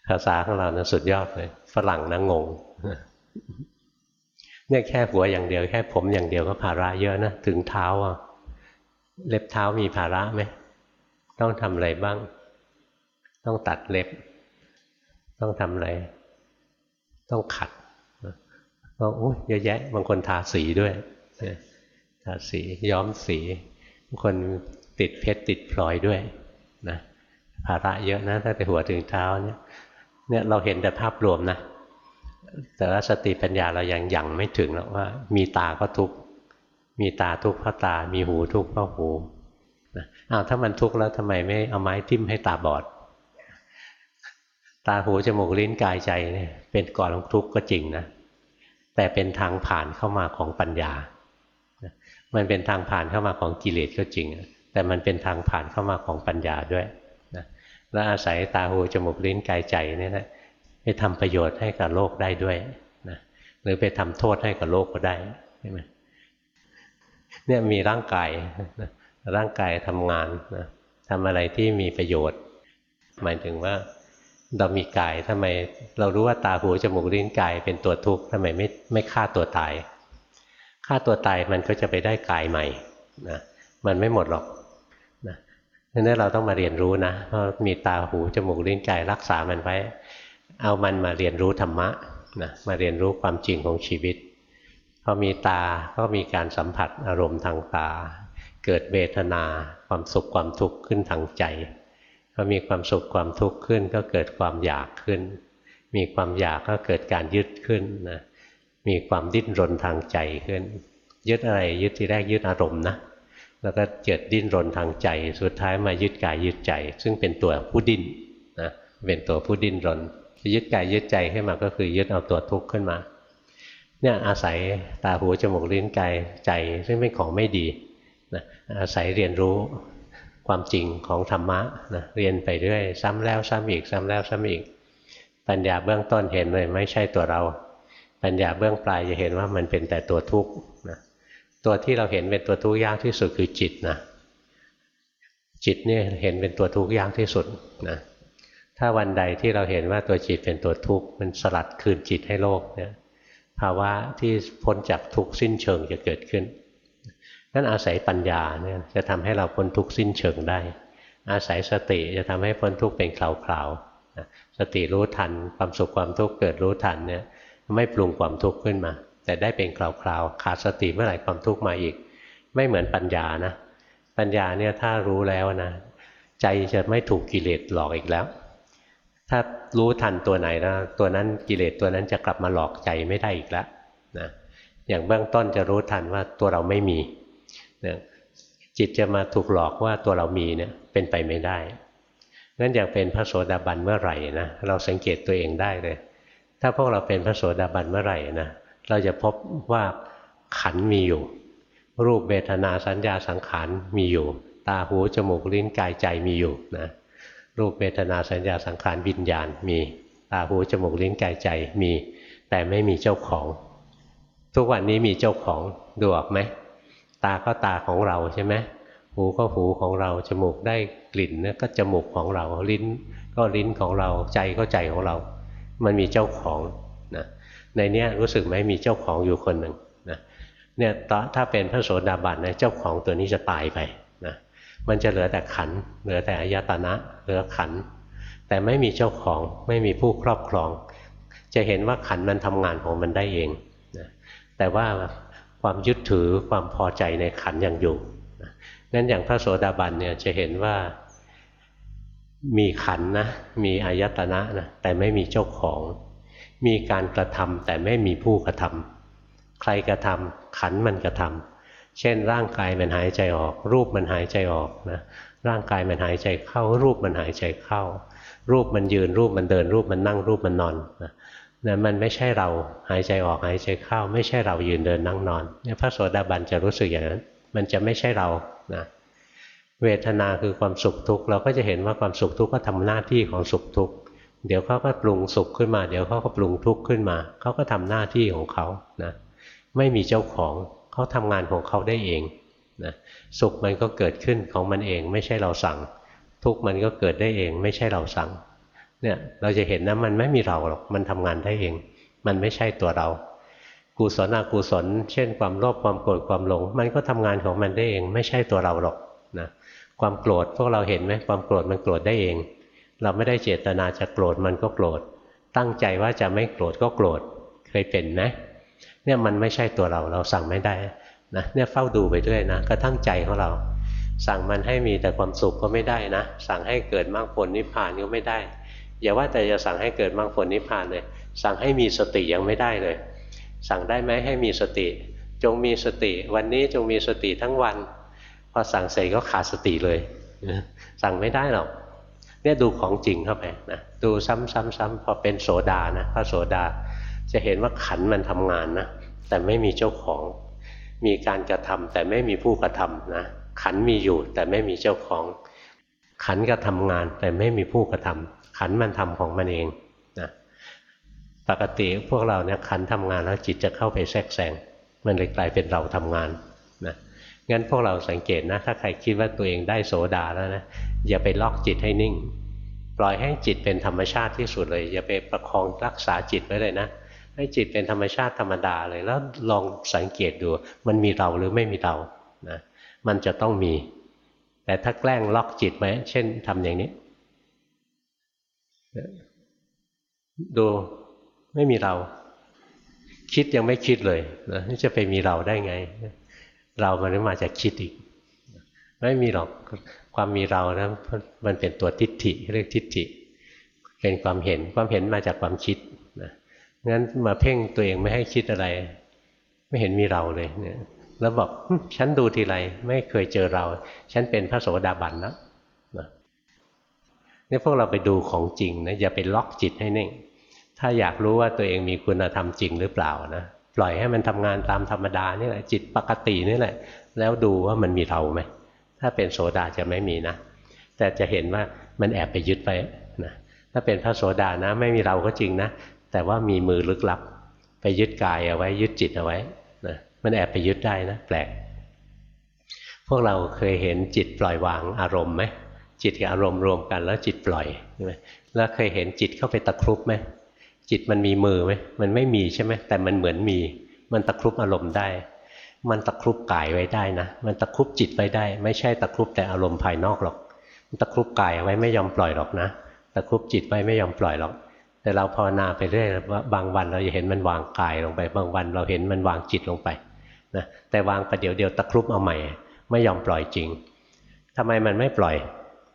ภาษาของเรานะสุดยอดเลยฝรั่งนะงงเนี่ยแค่หัวอย่างเดียว แค่ผมอย่างเดียวก็ภาระเยอะนะถึงเท้าอะเล็บเท้ามีภาระไหมต้องทำอะไรบ้าง ต้องตัดเล็บ ต้องทำอะไร ต้องขัดก็โอ้ยเยอะแยะ บางคนทาสีด้วยทาสีย้อมสีบางคนติดเพชรติดพลอยด้วยนะภาระเยอะนะตั้งแต่หัวถึงเท้าเนี่ย เนี่ยเราเห็นแต่ภาพรวมนะ แต่ว่าสติปัญญาเรายังยังไม่ถึงหรอกว่า มีตาก็ทุกมีตาทุกเพราะตา มีหูทุกเพราะหูอ้าวถ้ามันทุกข์แล้วทำไมไม่เอาไม้ทิ่มให้ตาบอด ตาหูจมูกลิ้นกายใจเนี่ยเป็นก่อนของทุกข์ก็จริงนะแต่เป็นทางผ่านเข้ามาของปัญญา มันเป็นทางผ่านเข้ามาของกิเลสก็จริง แต่มันเป็นทางผ่านเข้ามาของปัญญาด้วย แล้วอาศัยตาหูจมูกลิ้นกายใจนี่แหละไปทำประโยชน์ให้กับโลกได้ด้วยนะหรือไปทำโทษให้กับโลกก็ได้ใช่ไหมเนี่ยมีร่างกายร่างกายทำงานนะทำอะไรที่มีประโยชน์ หมายถึงว่าเรามีกายทำไมเรารู้ว่าตาหูจมูกลิ้นกายเป็นตัวทุกข์ทำไมไม่ไม่ฆ่าตัวตายฆ่าตัวตายมันก็จะไปได้กายใหม่นะมันไม่หมดหรอก นั้นเราต้องมาเรียนรู้นะเพราะมีตาหูจมูกลิ้นกายรักษามันไว้ เอามันมาเรียนรู้ธรรมะนะมาเรียนรู้ความจริงของชีวิตพอมีตาก็มีการสัมผัสอารมณ์ทางตา เกิดเวทนาความสุขความทุกข์ขึ้นทางใจพอมีความสุขความทุกข์ขึ้นก็เกิดความอยากขึ้น มีความอยากก็เกิดการยึดขึ้นนะมีความดิ้นรนทางใจขึ้น ยึดอะไรยึดที่แรกยึดอารมณ์นะ แล้วก็เกิดดิ้นรนทางใจ สุดท้ายมายึดกายยึดใจ ซึ่งเป็นตัวผู้ดิ้นนะเป็นตัวผู้ดิ้นรนยึดกายยึดใจขึ้นมาก็คือยึดเอาตัวทุกข์ขึ้นมาเนี่ยอาศัยตาหูจมูกลิ้นกายใจ ซึ่งเป็นของไม่ดีนะอาศัยเรียนรู้ความจริงของธรรมะนะเรียนไปเรื่อยซ้ำแล้วซ้ำอีกซ้ำแล้วซ้ำอีก ปัญญาเบื้องต้นเห็นเลยไม่ใช่ตัวเรา ปัญญาเบื้องปลายจะเห็นว่ามันเป็นแต่ตัวทุกข์ ตัวที่เราเห็นเป็นตัวทุกข์ยากที่สุดคือจิตนะจิตเนี่ยเห็นเป็นตัวทุกข์ยากที่สุดนะถ้าวันใดที่เราเห็นว่าตัวจิตเป็นตัวทุกข์มันสลัดคืนจิตให้โลกเนี่ยภาวะที่พ้นจากทุกข์สิ้นเชิงจะเกิดขึ้นนั่นอาศัยปัญญาเนี่ยจะทำให้เราพ้นทุกข์สิ้นเชิงได้ อาศัยสติจะทำให้พ้นทุกข์เป็นคราวๆสติรู้ทันความสุขความทุกข์เกิดรู้ทันเนี่ยไม่ปรุงความทุกข์ขึ้นมา แต่ได้เป็นคราวๆขาดสติเมื่อไหร่ความทุกข์มาอีก ไม่เหมือนปัญญานะ ปัญญาเนี่ยถ้ารู้แล้วนะ ใจจะไม่ถูกกิเลสหลอกอีกแล้ว ถ้ารู้ทันตัวไหนนะตัวนั้นกิเลสตัวนั้นจะกลับมาหลอกใจไม่ได้อีกแล้วนะอย่างเบื้องต้นจะรู้ทันว่าตัวเราไม่มีนะจิตจะมาถูกหลอกว่าตัวเรามีเนี่ยเป็นไปไม่ได้งั้นอยากเป็นพระโสดาบันเมื่อไหร่นะเราสังเกตตัวเองได้เลย ถ้าพวกเราเป็นพระโสดาบันเมื่อไหร่นะ เราจะพบว่าขันมีอยู่ รูปเวทนาสัญญาสังขารมีอยู่ ตาหูจมูกลิ้นกายใจมีอยู่นะรูปเวทนาสัญญาสังขารวิญญาณมี ตาหูจมูกลิ้นกายใจมี แต่ไม่มีเจ้าของ ทุกวันนี้มีเจ้าของดูออกไหมตาก็ตาของเราใช่ไหมหูก็หูของเราจมูกได้กลิ่นนี่ยก็จมูกของเราลิ้น ก็ลิ้นของเราใจก็ใจของเรา มันมีเจ้าของ ในเนี้ยรู้สึกไหมมีเจ้าของอยู่คนหนึ่งนะเนี่ยถ้าเป็นพระโสดาบันนะเจ้าของตัวนี้จะตายไปนะมันจะเหลือแต่ขัน เหลือแต่อายตนะ เหลือขัน แต่ไม่มีเจ้าของไม่มีผู้ครอบครอง จะเห็นว่าขันมันทำงานของมันได้เองนะแต่ว่าความยึดถือความพอใจในขันยังอยู่งั้นอย่างพระโสดาบันเนี่ยจะเห็นว่ามีขันนะมีอายตนะนะแต่ไม่มีเจ้าของ มีการกระทำแต่ไม่มีผู้กระทำใครกระทำขันมันกระทำเช่น ร่างกายมันหายใจออก รูปมันหายใจออกนะร่างกายมันหายใจเข้า รูปมันหายใจเข้า รูปมันยืนรูปมันเดิน รูปมันนั่งรูปมันนอนนะนะมันไม่ใช่เราหายใจออกหายใจเข้า ไม่ใช่เรายืนเดินนั่งนอนเนี่ยพระโสดาบันจะรู้สึกอย่างนั้น มันจะไม่ใช่เรานะเวทนาคือความสุขทุกข์เราก็จะเห็นว่าความสุขทุกข์ก็ทำหน้าที่ของสุขทุกข์ เดี๋ยวเขาก็ปรุงสุขขึ้นมา เดี๋ยวเขาก็ปรุงทุกข์ขึ้นมาเขาก็ทำหน้าที่ของเขานะไม่มีเจ้าของเขาทำงานของเขาได้เองนะสุขมันก็เกิดขึ้นของมันเอง ไม่ใช่เราสั่ง ทุกข์มันก็เกิดได้เอง ไม่ใช่เราสั่งเนี่ยเราจะเห็นนะมันไม่มีเราหรอกมันทำงานได้เอง มันไม่ใช่ตัวเรากุศลอกุศลเช่น ความโลภความโกรธความหลง มันก็ทำงานของมันได้เอง ไม่ใช่ตัวเราหรอกนะความโกรธพวกเราเห็นไหมความโกรธมันโกรธได้เอง เราไม่ได้เจตนาจะโกรธมันก็โกรธ ตั้งใจว่าจะไม่โกรธก็โกรธเคยเป็นไหมเนี่ยมันไม่ใช่ตัวเราเราสั่งไม่ได้นะเนี่ยเฝ้าดูไปด้วยนะกระทั่งใจของเรา สั่งมันให้มีแต่ความสุขก็ไม่ได้นะ สั่งให้เกิดมากผลนิพพานก็ไม่ได้ อย่าว่าแต่จะสั่งให้เกิดมรรคผลนิพพานเลย สั่งให้มีสติยังไม่ได้เลย สั่งได้ไหมให้มีสติ จงมีสติ วันนี้จงมีสติทั้งวัน พอสั่งเสร็จก็ขาดสติเลย สั่งไม่ได้หรอก เนี่ยดูของจริงเข้าไปนะดูซ้ำๆๆพอเป็นโสดานะพระโสดาจะเห็นว่าขันมันทำงานนะแต่ไม่มีเจ้าของ มีการกระทำแต่ไม่มีผู้กระทำนะขันมีอยู่แต่ไม่มีเจ้าของ ขันก็ทำงานแต่ไม่มีผู้กระทำขันมันทำของมันเองนะปกติพวกเราเนี่ยขันทำงานแล้วจิตจะเข้าไปแทรกแซงมันเลยกลายเป็นเราทำงานนะ งั้นพวกเราสังเกตนะ ถ้าใครคิดว่าตัวเองได้โสดาแล้วนะอย่าไปล็อกจิตให้นิ่ง ปล่อยให้จิตเป็นธรรมชาติที่สุดเลย อย่าไปประคองรักษาจิตไว้เลยนะให้จิตเป็นธรรมชาติธรรมดาเลย แล้วลองสังเกตดู มันมีเราหรือไม่มีเรานะมันจะต้องมี แต่ถ้าแกล้งล็อกจิตไว้เช่นทำอย่างนี้ ดูไม่มีเรา คิดยังไม่คิดเลยนะจะไปมีเราได้ไง เรามันมาจากคิดอีก ไม่มีหรอกความมีเรานะมันเป็นตัวทิฏฐิเรียกทิฏฐิ เป็นความเห็นความเห็นมาจากความคิดนะงั้นมาเพ่งตัวเองไม่ให้คิดอะไร ไม่เห็นมีเราเลยเนี่ยแล้วบอกฉันดูทีไรไม่เคยเจอเรา ฉันเป็นพระโสดาบันแล้วนะนี่พวกเราไปดูของจริงนะอย่าไปล็อกจิตให้นิ่ง ถ้าอยากรู้ว่าตัวเองมีคุณธรรมจริงหรือเปล่านะ ปล่อยให้มันทำงานตามธรรมดานี่แหละจิตปกตินี่แหละ แล้วดูว่ามันมีเราไหมถ้าเป็นโสดาจะไม่มีนะ แต่จะเห็นว่ามันแอบไปยึดไปนะถ้าเป็นพระโสดานะ ไม่มีเราก็จริงนะ แต่ว่ามีมือลึกลับ ไปยึดกายเอาไว้ยึดจิตเอาไว้นะมันแอบไปยึดได้นะแปลก พวกเราเคยเห็นจิตปล่อยวางอารมณ์ไหมจิตกับอารมณ์รวมกันแล้วจิตปล่อยใช่ไหมแล้วเคยเห็นจิตเข้าไปตะครุบไหม จิตมันมีมือไหมมันไม่มีใช่ไหมแต่มันเหมือนมี มันตะครุบอารมณ์ได้ มันตะครุบกายไว้ได้นะ มันตะครุบจิตไว้ได้ ไม่ใช่ตะครุบแต่อารมณ์ภายนอกหรอกมันตะครุบกายไว้ไม่ยอมปล่อยหรอกนะตะครุบจิตไว้ไม่ยอมปล่อยหรอก แต่เราภาวนาไปเรื่อยว่าบางวันเราจะเห็นมันวางกายลงไป บางวันเราเห็นมันวางจิตลงไปนะแต่วางประเดี๋ยวเดียวตะครุบเอาใหม่ ไม่ยอมปล่อยจริงทำไมมันไม่ปล่อย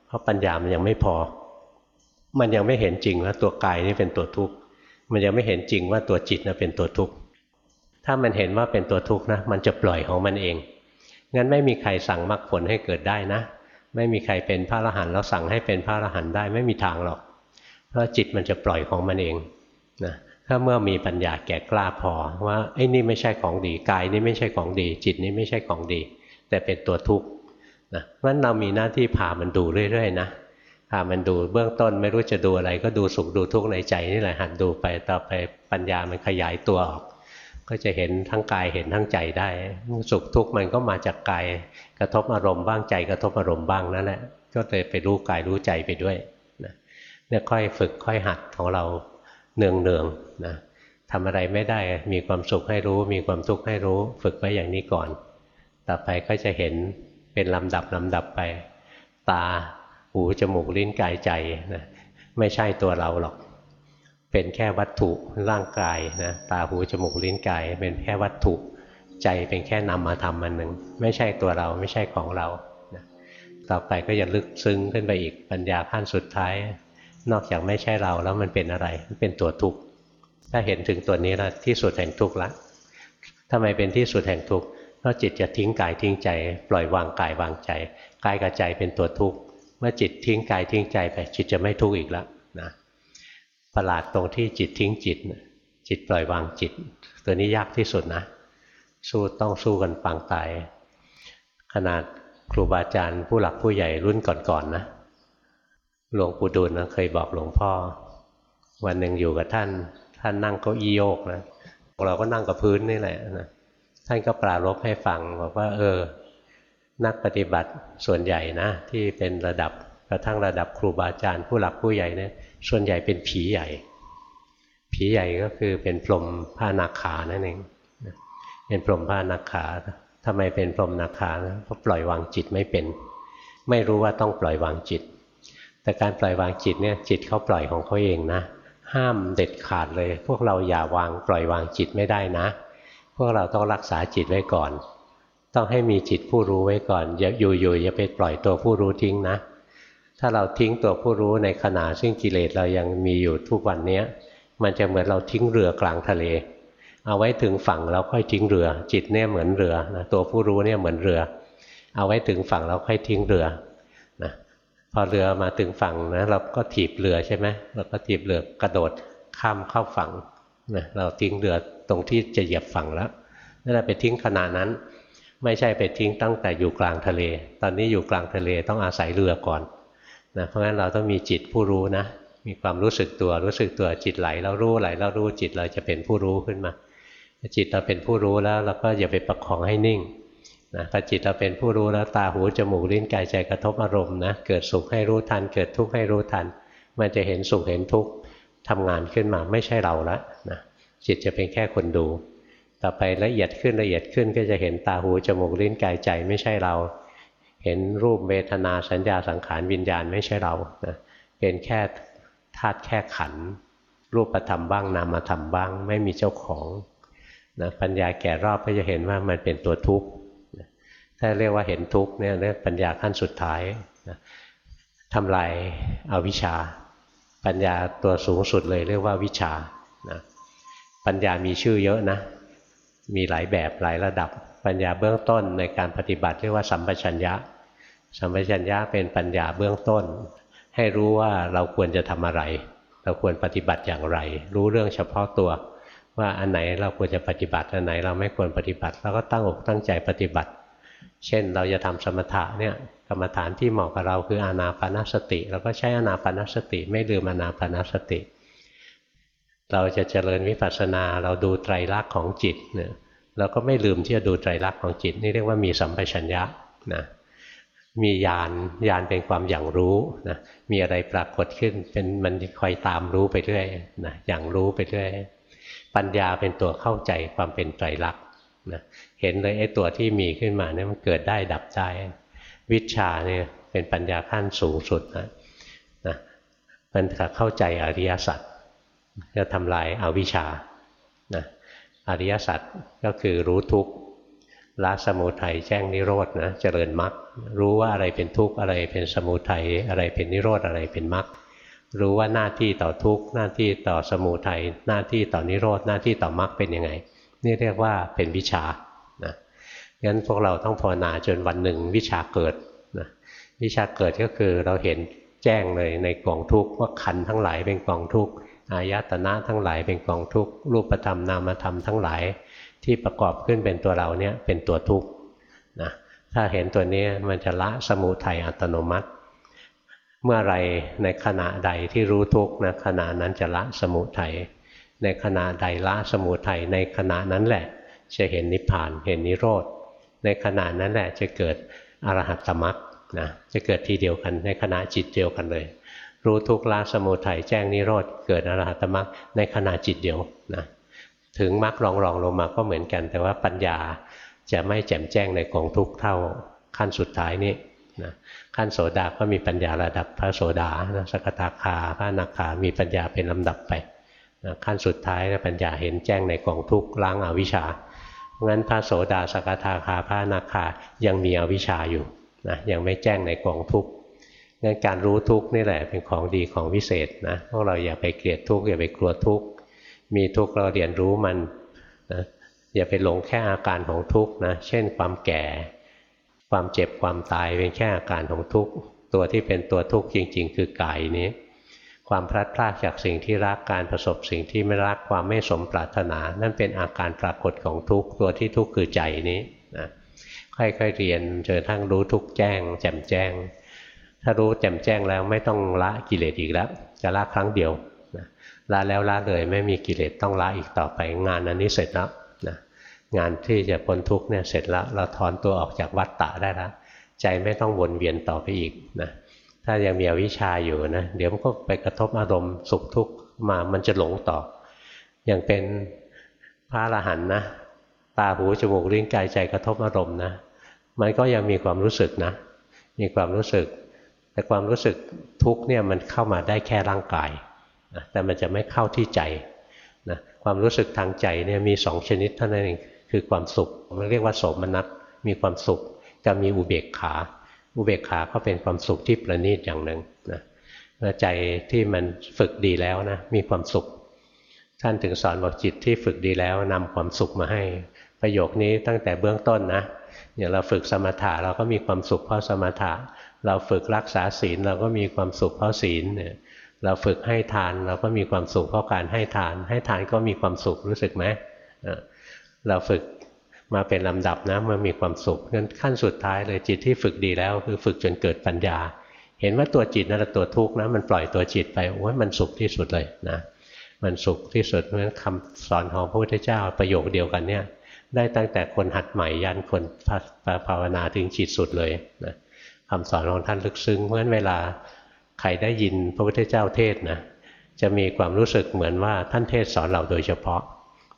เพราะปัญญามันยังไม่พอ มันยังไม่เห็นจริงว่าตัวกายนี่เป็นตัวทุกข์ มันยังไม่เห็นจริงว่าตัวจิตนะเป็นตัวทุกข์ถ้ามันเห็นว่าเป็นตัวทุกข์นะ มันจะปล่อยของมันเอง งั้นไม่มีใครสั่งมรรคผลให้เกิดได้นะ ไม่มีใครเป็นพระอรหันต์แล้วสั่งให้เป็นพระอรหันต์ได้ไม่มีทางหรอก เพราะจิตมันจะปล่อยของมันเองนะถ้าเมื่อมีปัญญาแก่กล้าพอว่าไอ้นี่ไม่ใช่ของดีกายนี่ไม่ใช่ของดี จิตนี่ไม่ใช่ของดี แต่เป็นตัวทุกข์นะเพราะเรามีหน้าที่พามันดูเรื่อยๆนะ พามันดูเบื้องต้นไม่รู้จะดูอะไร ก็ดูสุขดูทุกข์ในใจนี่แหละหันดูไปต่อไปปัญญามันขยายตัวออก ก็จะเห็นทั้งกายเห็นทั้งใจได้ สุขทุกข์มันก็มาจากกายกระทบอารมณ์บ้างใจกระทบอารมณ์บ้างนั่นแหละก็เลยไปรู้กายรู้ใจไปด้วยนะเนี่ยค่อยฝึกค่อยหัดของเราเนืองเนืองนะทำอะไรไม่ได้มีความสุขให้รู้ มีความทุกข์ให้รู้ ฝึกไว้อย่างนี้ก่อน ต่อไปก็จะเห็นเป็นลำดับลำดับไป ตา หูจมูกลิ้นกายใจนะไม่ใช่ตัวเราหรอก เป็นแค่วัตถุร่างกายนะตาหูจมูกลิ้นกายเป็นแค่วัตถุใจเป็นแค่นำมาทำมันหนึ่งไม่ใช่ตัวเราไม่ใช่ของเรานะต่อไปก็จะลึกซึ้งขึ้นไปอีกปัญญาขั้นสุดท้าย นอกจากไม่ใช่เราแล้วมันเป็นอะไรมันเป็นตัวทุกข์ถ้าเห็นถึงตัวนี้แล้วที่สุดแห่งทุกข์ละทำไมเป็นที่สุดแห่งทุกข์เพราะจิตจะทิ้งกายทิ้งใจ ปล่อยวางกายวางใจกายกับใจเป็นตัวทุกข์ เมื่อจิตทิ้งกายทิ้งใจไป จิตจะไม่ทุกข์อีกแล้วนะประหลาดตรงที่จิตทิ้งจิต จิตปล่อยวางจิต ตัวนี้ยากที่สุดนะ สู้ต้องสู้กันปางตาย ขนาดครูบาอาจารย์ผู้หลักผู้ใหญ่รุ่นก่อนๆนนะหลวงปู่ดูลนะเคยบอกหลวงพ่อ วันหนึ่งอยู่กับท่าน ท่านนั่งเก้าอี้โยกนะเราก็นั่งกับพื้นนี่แหละนะท่านก็ปรารบให้ฟังบอกว่า เออ นักปฏิบัติส่วนใหญ่นะ ที่เป็นระดับกระทั่งระดับครูบาอาจารย์ผู้หลักผู้ใหญ่เนี่ยส่วนใหญ่เป็นผีใหญ่ ผีใหญ่ก็คือเป็นพรหมผ้านาขานั่นเองเป็นพรหมผ้านาขาทำไมเป็นพรหมนาขาเพราะปล่อยวางจิตไม่เป็น ไม่รู้ว่าต้องปล่อยวางจิต แต่การปล่อยวางจิตเนี่ยจิตเขาปล่อยของเขาเองนะห้ามเด็ดขาดเลย พวกเราอย่าวางปล่อยวางจิตไม่ได้นะ พวกเราต้องรักษาจิตไว้ก่อน ต้องให้มีจิตผู้รู้ไว้ก่อน อย่าอยู่ๆอย่าไปปล่อยตัวผู้รู้ทิ้งนะ ถ้าเราทิ้งตัวผู้รู้ในขณะซึ่งกิเลสเรายังมีอยู่ทุกวันนี้มันจะเหมือนเราทิ้งเรือกลางทะเล เอาไว้ถึงฝั่งเราค่อยทิ้งเรือ จิตเนี่ยเหมือนเรือนะตัวผู้รู้เนี่ยเหมือนเรือ เอาไว้ถึงฝั่งเราค่อยทิ้งเรือนะพอเรือมาถึงฝั่งนะเราก็ถีบเรือใช่ไหมเราก็ถีบเรือกระโดดข้ามเข้าฝั่งนะเราทิ้งเรือตรงที่จะเหยียบฝั่งแล้วนั่นแหละไปทิ้งขณะนั้น ไม่ใช่ไปทิ้งตั้งแต่อยู่กลางทะเล ตอนนี้อยู่กลางทะเลต้องอาศัยเรือก่อนนะเพราะงั้นเราต้องมีจิตผู้รู้นะ มีความรู้สึกตัวรู้สึกตัวจิตไหลแล้วรู้ไหลแล้วรู้จิตเราจะเป็นผู้รู้ขึ้นมา จิตเราเป็นผู้รู้แล้วเราก็อย่าไปประคองให้นิ่งนะพอจิตเราเป็นผู้รู้แล้วตาหูจมูกลิ้นกายใจกระทบอารมณ์นะเกิดสุขให้รู้ทัน เกิดทุกข์ให้รู้ทัน มันจะเห็นสุขเห็นทุกข์ทำงานขึ้นมาไม่ใช่เราละนะจิตจะเป็นแค่คนดู ต่อไปละเอียดขึ้นละเอียดขึ้นก็จะเห็นตาหูจมูกลิ้นกายใจไม่ใช่เรา เห็นรูปเวทนาสัญญาสังขารวิญญาณไม่ใช่เรานะเป็นแค่ธาตุแค่ขัน รูปธรรมบ้างนามธรรมบ้าง ไม่มีเจ้าของนะปัญญาแก่รอบก็จะเห็นว่ามันเป็นตัวทุกข์ถ้าเรียกว่าเห็นทุกข์เนี่ยเรียกปัญญาขั้นสุดท้ายนะทำลายอาวิชชา ปัญญาตัวสูงสุดเลยเรียกว่าวิชานะปัญญามีชื่อเยอะนะ มีหลายแบบหลายระดับปัญญาเบื้องต้นในการปฏิบัติเรียกว่าสัมปชัญญะ สัมปชัญญะเป็นปัญญาเบื้องต้น ให้รู้ว่าเราควรจะทำอะไร เราควรปฏิบัติอย่างไร รู้เรื่องเฉพาะตัว ว่าอันไหนเราควรจะปฏิบัติอันไหนเราไม่ควรปฏิบัติเราก็ตั้งอกตั้งใจปฏิบัติ เช่นเราจะทำสมถะเนี่ยกรรมฐานที่เหมาะกับเราคืออานาปานสติเราก็ใช้อานาปานสติ ไม่ลืมอานาปานสติ เราจะเจริญวิปัสสนาเราดูไตรลักษณ์ของจิตเนี่ยเราก็ไม่ลืมที่จะดูไตรลักษณ์ของจิต นี่เรียกว่ามีสัมปชัญญะนะมีญาณญาณเป็นความอย่างรู้นะมีอะไรปรากฏขึ้นเป็นมันคอยตามรู้ไปเรื่อยนะอย่างรู้ไปเรื่อยปัญญาเป็นตัวเข้าใจความเป็นไตรลักษณ์นะเห็นเลยไอ้ตัวที่มีขึ้นมาเนี่ยมันเกิดได้ดับได้วิชาเนี่ยเป็นปัญญาขั้นสูงสุดนะนะมันเข้าใจอริยสัจ จะทำลายอาวิชชานะอริยสัจก็คือรู้ทุกข์ละสมุทัยแจ้งนิโรธนะเจริญมรรครู้ว่าอะไรเป็นทุกข์อะไรเป็นสมุทัยอะไรเป็นนิโรธอะไรเป็นมรรครู้ว่าหน้าที่ต่อทุกข์หน้าที่ต่อสมุทัยหน้าที่ต่อนิโรธหน้าที่ต่อมรรคเป็นยังไง นี่เรียกว่าเป็นวิชานะงั้นพวกเราต้องภาวนาจนวันหนึ่งวิชาเกิดนะวิชาเกิดก็คือเราเห็นแจ้งเลยในกองทุกข์ว่าขันทั้งหลายเป็นกองทุกข์ อายตนะทั้งหลายเป็นกองทุกข์รูปธรรมนามธรรมทั้งหลาย ที่ประกอบขึ้นเป็นตัวเราเนี่ยเป็นตัวทุกข์นะถ้าเห็นตัวนี้มันจะละสมุทัยอัตโนมัติ เมื่อไรในขณะใดที่รู้ทุกข์นะขณะนั้นจะละสมุทัยในขณะใดละสมุทัยในขณะนั้นแหละ จะเห็นนิพพานเห็นนิโรธในขณะนั้นแหละจะเกิดอรหัตตมรรคนะจะเกิดทีเดียวกันในขณะจิตเดียวกันเลย รู้ทุกข์ละสมุทัยแจ้งนิโรธเกิดอรหัตมรรคในขณะจิตเดียวนะถึงมรรครองรองลงมาก็เหมือนกัน แต่ว่าปัญญาจะไม่แจ่มแจ้งในกองทุกเท่าขั้นสุดท้ายนี้นะขั้นโสดาก็มีปัญญาระดับพระโสดานะสกทาคาพระนาคามีปัญญาเป็นลำดับไปนะขั้นสุดท้ายนะปัญญาเห็นแจ้งในกองทุกล้างอาวิชชางั้นพระโสดาสกทาคาพระนาคายังมีอวิชชาอยู่นะยังไม่แจ้งในกองทุกข์ งั้นการรู้ทุกข์นี่แหละเป็นของดีของวิเศษนะพวกเราอย่าไปเกลียดทุกข์อย่าไปกลัวทุกข์มีทุกข์เราเรียนรู้มันนะอย่าไปหลงแค่อาการของทุกข์นะเช่น ความแก่ ความเจ็บความตายเป็นแค่อาการของทุกข์ตัวที่เป็นตัวทุกข์จริง ๆ คือกายนี้ ความพลัดพรากจากสิ่งที่รักการประสบสิ่งที่ไม่รักความไม่สมปรารถนา นั่นเป็นอาการปรากฏของทุกข์ตัวที่ทุกข์คือใจนี้นะค่อยๆเรียนจนทั้งรู้ทุกข์แจ้ง แจ่มแจ้ง ถ้ารู้แจ่มแจ้งแล้วไม่ต้องละกิเลสอีกแล้ว จะละครั้งเดียวนะละแล้วละเลยไม่มีกิเลสต้องละอีกต่อไป งานอันนี้เสร็จแล้วงานที่จะพ้นทุกเนี่ยเสร็จแล้ว เราถอนตัวออกจากวัฏฏะได้แล้วใจไม่ต้องวนเวียนต่อไปอีกนะถ้ายังมีอวิชชาอยู่นะเดี๋ยวมันก็ไปกระทบอารมณ์สุขทุกข์มามันจะหลงต่อ อย่างเป็นพระอรหันต์นะตาหูจมูกลิ้นกายใจกระทบอารมณ์นะมันก็ยังมีความรู้สึกนะ มีความรู้สึก แต่ความรู้สึกทุกเนี่ยมันเข้ามาได้แค่ร่างกายนะแต่มันจะไม่เข้าที่ใจนะความรู้สึกทางใจเนี่ยมีสองชนิดเท่านั้นเองคือความสุขมันเรียกว่าโสมนัสมีความสุขจะมีอุเบกขา อุเบกขาก็เป็นความสุขที่ประณีตอย่างหนึ่งนะใจที่มันฝึกดีแล้วนะมีความสุข ท่านถึงสอนบอกจิตที่ฝึกดีแล้วนำความสุขมาให้ ประโยคนี้ตั้งแต่เบื้องต้นนะอย่างเราฝึกสมถะเราก็มีความสุขเพราะสมถะ เราฝึกรักษาศีลเราก็มีความสุขเพราะศีลเนี่ยเราฝึกให้ทานเราก็มีความสุขเพราะการให้ทาน ให้ทานก็มีความสุขรู้สึกไหมเราฝึกมาเป็นลำดับนะมันมีความสุขงั้นขั้นสุดท้ายเลยจิตที่ฝึกดีแล้ว คือฝึกจนเกิดปัญญา เห็นว่าตัวจิตนั่นแหละตัวทุกข์นะมันปล่อยตัวจิตไปโอ้ยมันสุขที่สุดเลยนะมันสุขที่สุดเพราะฉะนั้นคำสอนของพระพุทธเจ้าประโยคเดียวกันเนี่ยได้ตั้งแต่คนหัดใหม่ยันคนภาวนาถึงจิตสุดเลยนะ คำสอนของท่านลึกซึ้ง เพราะฉะนั้นเวลาใครได้ยินพระพุทธเจ้าเทศนะจะมีความรู้สึกเหมือนว่าท่านเทศสอนเราโดยเฉพาะ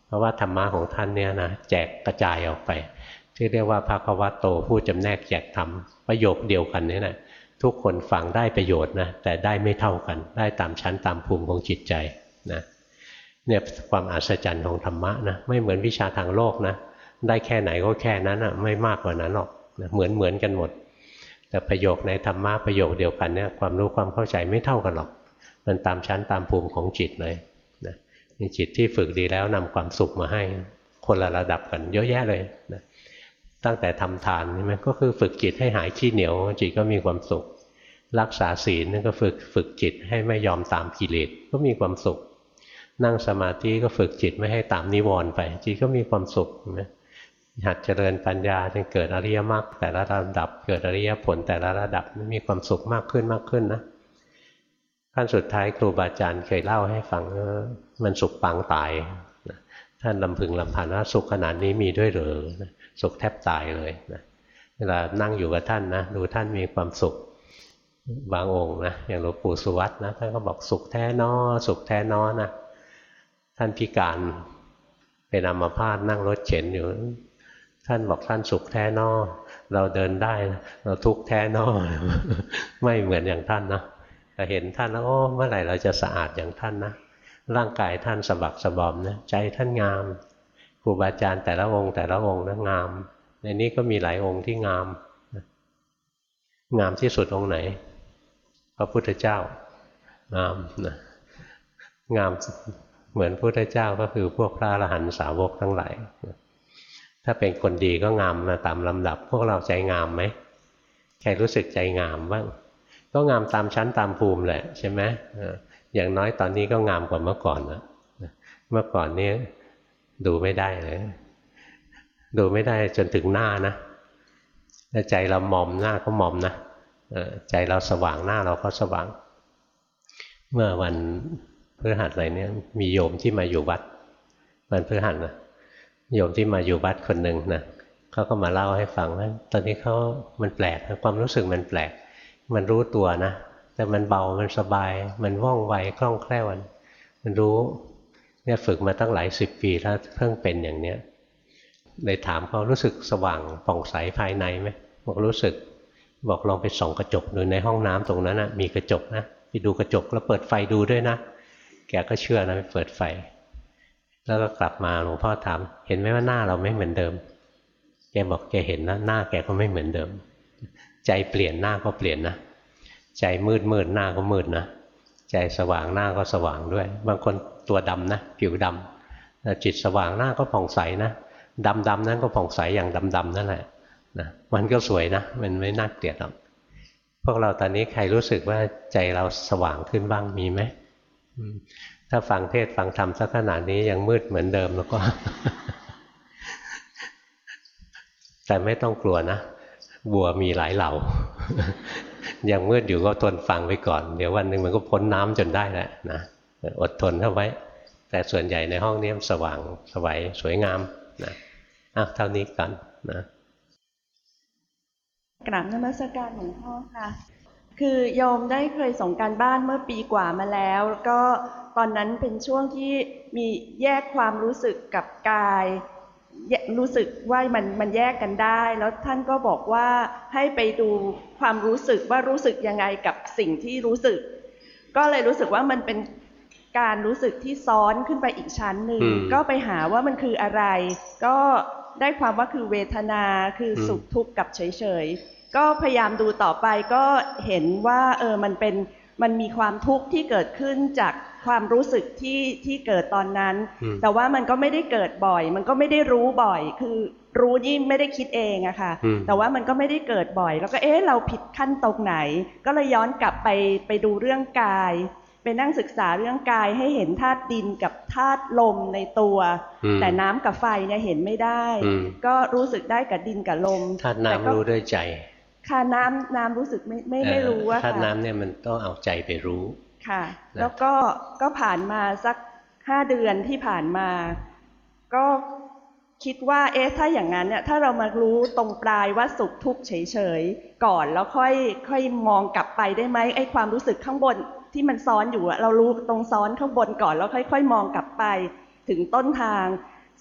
เพราะว่าธรรมะของท่านเนี่ยนะแจกกระจายออกไป ที่เรียกว่าภาควะโตผู้จำแนกแจกธรรมประโยคเดียวกันนี่แหละทุกคนฟังได้ประโยชน์นะแต่ได้ไม่เท่ากัน ได้ตามชั้นตามภูมิของจิตใจนะเนี่ยความอัศจรรย์ของธรรมะนะไม่เหมือนวิชาทางโลกนะได้แค่ไหนก็แค่นั้นอะไม่มากกว่านั้นหรอกนะเหมือนเหมือนกันหมด แต่ประโยคในธรรมะประโยคเดียวกันเนี่ยความรู้ความเข้าใจไม่เท่ากันหรอก มันตามชั้นตามภูมิของจิตเลยนะมีจิตที่ฝึกดีแล้วนำความสุขมาให้คนละระดับกันเยอะแยะเลยนะตั้งแต่ทำทานนี่มันก็คือฝึกจิตให้หายขี้เหนียว จิตก็มีความสุข รักษาศีลนั่นก็ฝึกฝึกจิตให้ไม่ยอมตามกิเลสก็มีความสุข นั่งสมาธิก็ฝึกจิตไม่ให้ตามนิวรณ์ไป จิตก็มีความสุขนะ หัดเจริญปัญญาจนเกิดอริยมรรคแต่ละระดับ เกิดอริยผลแต่ละระดับมีความสุขมากขึ้นมากขึ้นนะขั้นสุดท้ายครูบาอาจารย์เคยเล่าให้ฟังมันสุขปางตายท่านลำพึงลำพันว่าสุขขนาดนี้มีด้วยหรือสุขแทบตายเลยนะเวลานั่งอยู่กับท่านนะดูท่านมีความสุขบางองค์นะอย่างหลวงปู่สุวัตนะท่านก็บอกสุขแท้นอสุขแท้นอนะท่านพิการเป็นอัมพาตนั่งรถเข็นอยู่ ท่านบอกท่านสุขแท้นอเราเดินได้ เราทุกข์แท้นอไม่เหมือนอย่างท่านนะแต่เห็นท่านแล้วโอ้เมื่อไหร่เราจะสะอาดอย่างท่านนะร่างกายท่านสบักสบอมนะใจท่านงามครูบาอาจารย์แต่ละองค์แต่ละองค์นะงาม ในนี้ก็มีหลายองค์ที่งาม งามที่สุดองค์ไหน พระพุทธเจ้างามนะงามเหมือนพระพุทธเจ้าก็คือพวกพระอรหันตสาวกทั้งหลาย ถ้าเป็นคนดีก็งามมาตามลำดับ พวกเราใจงามไหมใครรู้สึกใจงามบ้าง ก็งามตามชั้นตามภูมิแหละใช่ไหมอย่างน้อยตอนนี้ก็งามกว่าเมื่อก่อนนะเมื่อก่อนนี้ดูไม่ได้เลย ดูไม่ได้จนถึงหน้านะถ้าใจเราหมอมหน้าก็หมอมนะใจเราสว่างหน้าเราก็สว่าง เมื่อวันพฤหัสอะไรเนี่ยมีโยมที่มาอยู่วัด วันพฤหัสนะ โยมที่มาอยู่วัดคนหนึ่งนะเขาก็มาเล่าให้ฟังว่าตอนนี้เขามันแปลกความรู้สึกมันแปลก มันรู้ตัวนะแต่มันเบามันสบาย มันว่องไวคล่องแคล่วมันรู้เนี่ยฝึกมาตั้งหลายสิบปีแล้วเพิ่งเป็นอย่างเนี้ยเลยถามเขารู้สึกสว่างป่องใสภายในไหมบอกรู้สึกบอกลองไปส่องกระจกดูในห้องน้ำตรงนั้นนะมีกระจกนะไปดูกระจกแล้วเปิดไฟดูด้วยนะ แกก็เชื่อนะไปเปิดไฟ แล้วก็กลับมาหลวงพ่อถาม เห็นไหมว่าหน้าเราไม่เหมือนเดิม แกบอกแกเห็นนะหน้าแกก็ไม่เหมือนเดิม ใจเปลี่ยนหน้าก็เปลี่ยนนะ ใจมืดมืดหน้าก็มืดนะ ใจสว่างหน้าก็สว่างด้วย บางคนตัวดำนะผิวดำจิตสว่างหน้าก็ผ่องใสนะดำดำนั้นก็ผ่องใสอย่างดำดำนั่นแหละนะมันก็สวยนะ มันไม่น่าเกลียดหรอกพวกเราตอนนี้ใครรู้สึกว่าใจเราสว่างขึ้นบ้างมีไหม ถ้าฟังเทศฟังธรรมสักขนาดนี้ยังมืดเหมือนเดิมแล้วก็ แต่ไม่ต้องกลัวนะ บัวมีหลายเหล่า ยังมืดอยู่ก็ทนฟังไปก่อน เดี๋ยววันหนึ่งมันก็พ้นน้ำจนได้แหละนะอดทนเข้าไว้ แต่ส่วนใหญ่ในห้องนี้สว่างสวัยสวยงามนะอะเท่านี้กันนะกราบนมัสการหลวงพ่อค่ะ คือโยมได้เคยส่งการบ้านเมื่อปีกว่ามาแล้วก็ตอนนั้นเป็นช่วงที่มีแยกความรู้สึกกับกาย รู้สึกว่ามันมันแยกกันได้ แล้วท่านก็บอกว่าให้ไปดูความรู้สึกว่ารู้สึกยังไงกับสิ่งที่รู้สึก ก็เลยรู้สึกว่ามันเป็นการรู้สึกที่ซ้อนขึ้นไปอีกชั้นหนึ่งก็ไปหาว่ามันคืออะไร ก็ได้ความว่าคือเวทนาคือสุขทุกข์กับเฉยๆ ก็พยายามดูต่อไปก็เห็นว่าเออมันเป็นมันมีความทุกข์ที่เกิดขึ้นจากความรู้สึกที่ที่เกิดตอนนั้น แต่ว่ามันก็ไม่ได้เกิดบ่อย มันก็ไม่ได้รู้บ่อย คือรู้นี่ไม่ได้คิดเองอะค่ะ แต่ว่ามันก็ไม่ได้เกิดบ่อย แล้วก็เอ๊ะเราผิดขั้นตรงไหน ก็เลยย้อนกลับไปไปดูเรื่องกาย ไปนั่งศึกษาเรื่องกายให้เห็นธาตุดินกับธาตุลมในตัว แต่น้ำกับไฟเนี่ยเห็นไม่ได้ ก็รู้สึกได้กับดินกับลมธาตุน้ำรู้ด้วยใจ ค่ะน้ำน้ำรู้สึกไม่ไม่ไม่รู้ว่าธาตุน้ำเนี่ยมันต้องเอาใจไปรู้ค่ะ แล้วก็ก็ผ่านมาสักห้าเดือนที่ผ่านมา ก็คิดว่าเอ๊ะถ้าอย่างนั้นเนี่ยถ้าเรามารู้ตรงปลายว่าสุขทุกข์เฉยๆก่อนแล้วค่อยค่อยมองกลับไปได้ไหมไอ้ความรู้สึกข้างบนที่มันซ้อนอยู่อะเรารู้ตรงซ้อนข้างบนก่อนแล้วค่อย ๆ มองกลับไปถึงต้นทาง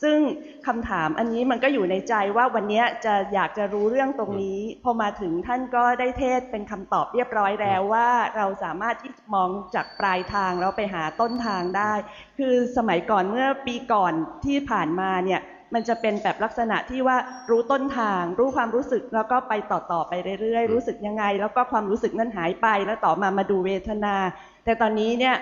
ซึ่งคำถามอันนี้มันก็อยู่ในใจว่าวันนี้จะอยากจะรู้เรื่องตรงนี้ พอมาถึงท่านก็ได้เทศเป็นคำตอบเรียบร้อยแล้วว่าเราสามารถที่จะมองจากปลายทางแล้วไปหาต้นทางได้ คือสมัยก่อนเมื่อปีก่อนที่ผ่านมาเนี่ยมันจะเป็นแบบลักษณะที่ว่ารู้ต้นทาง รู้ความรู้สึกแล้วก็ไปต่อๆไปเรื่อยๆ รู้สึกยังไง แล้วก็ความรู้สึกนั้นหายไปแล้วต่อมามาดูเวทนา แต่ตอนนี้เนี่ย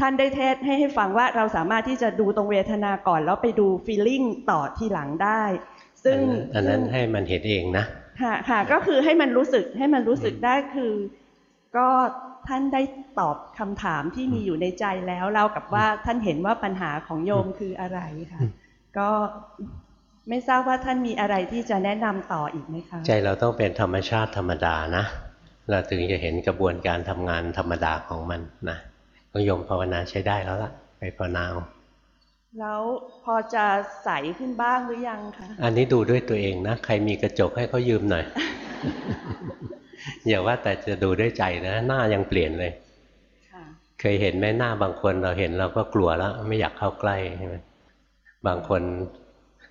ท่านได้เทศให้ให้ฟังว่าเราสามารถที่จะดูตรงเวทนาก่อน แล้วไปดูฟีลลิ่งต่อทีหลังได้ ซึ่งอันนั้นให้มันเห็นเองนะค่ะค่ะก็คือให้มันรู้สึกให้มันรู้สึกได้คือ ก็ท่านได้ตอบคำถามที่มีอยู่ในใจแล้วเล่ากับว่าท่านเห็นว่าปัญหาของโยมคืออะไรค่ะ ก็ไม่ทราบว่าท่านมีอะไรที่จะแนะนำต่ออีกไหมคะ ใจเราต้องเป็นธรรมชาติธรรมดานะ เราถึงจะเห็นกระบวนการทำงานธรรมดาของมันนะก็โยมภาวนาใช้ได้แล้วล่ะ ไปภาวนาเอาแล้วพอจะใสขึ้นบ้างหรือยังคะ อันนี้ดูด้วยตัวเองนะ ใครมีกระจกให้เขายืมหน่อย อย่าว่าแต่จะดูด้วยใจนะ หน้ายังเปลี่ยนเลยค่ะเคยเห็นไหมหน้าบางคนเราเห็นเราก็กลัวแล้ว ไม่อยากเข้าใกล้ใช่ไหมบางคน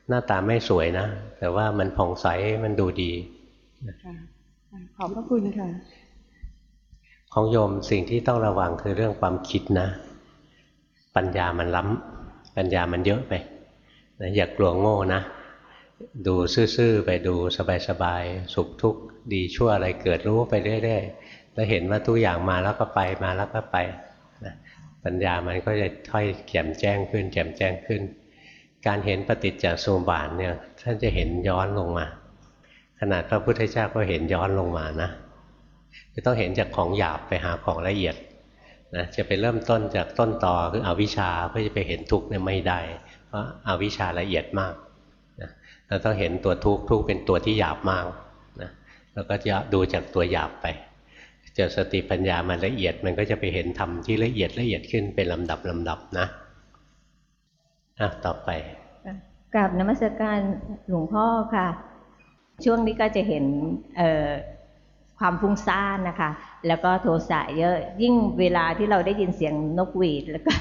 หน้าตาไม่สวยนะ แต่ว่ามันผ่องใสมันดูดีค่ะ ขอบพระคุณค่ะ ของโยมสิ่งที่ต้องระวังคือเรื่องความคิดนะ ปัญญามันล้ำปัญญามันเยอะไปนะอย่ากกลัวโง่นะ ดูซื่อๆไปดูสบายๆสุขทุกข์ดีชั่วอะไรเกิดรู้ไปเรื่อยๆแล้วเห็นว่าทุกอย่างมาแล้วก็ไปมาแล้วก็ไปนะปัญญามันก็จะค่อยแจ่มแจ้งขึ้น แจ่มแจ้งขึ้น การเห็นปฏิจจสมบาทเนี่ยท่านจะเห็นย้อนลงมา ขนาดพระพุทธเจ้าก็เห็นย้อนลงมานะจะต้องเห็นจากของหยาบไปหาของละเอียดนะจะไปเริ่มต้นจากต้นตอคืออวิชชาเพื่อจะไปเห็นทุกข์เนี่ยไม่ได้ เพราะอาวิชชาละเอียดมากนะเราต้องเห็นตัวทุกข์ทุกข์เป็นตัวที่หยาบมากนะแล้วก็จะดูจากตัวหยาบไปเจอสติปัญญามันละเอียดมันก็จะไปเห็นธรรมที่ละเอียดละเอียดขึ้นเป็นลำดับลำดับนะอะต่อไปกราบนมัสการหลวงพ่อค่ะ ช่วงนี้ก็จะเห็นเอ่อความฟุ้งซ่านนะคะ แล้วก็โทสะเยอะ ยิ่งเวลาที่เราได้ยินเสียงนกหวีด แล้วก็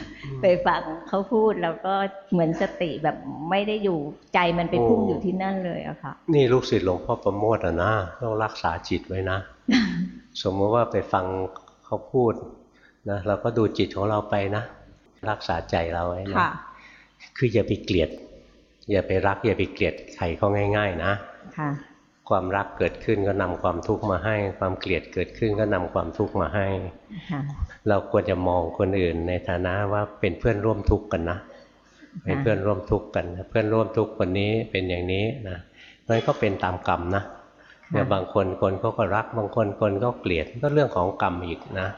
ไปฟังเขาพูดแล้วก็เหมือนสติแบบไม่ได้อยู่ใจมันไปพุ่งโอ้อยู่ที่นั่นเลยอะค่ะ นี่ลูกศิษย์หลวงพ่อประโมทอะนะต้องรักษาจิตไว้นะ สมมติว่าไปฟังเขาพูดนะเราก็ดูจิตของเราไปนะ รักษาใจเราไว้นะค่ะคืออย่าไปเกลียด อย่าไปรัก อย่าไปเกลียดใครเขาง่าย ๆ นะ ค่ะความรักเกิดขึ้นก็นำความทุกข์มาให้ ความเกลียดเกิดขึ้นก็นำความทุกข์มาให้ค่ะเราควรจะมองคนอื่นในฐานะว่าเป็นเพื่อนร่วมทุกข์กันนะเป็นเพื่อนร่วมทุกข์กันนะเพื่อนร่วมทุกข์คนนี้เป็นอย่างนี้นะนั่นก็เป็นตามกรรมนะเนี่ยบางคนคนเขาก็รักบางคนคนก็เกลียดก็เรื่องของกรรมอีกนะ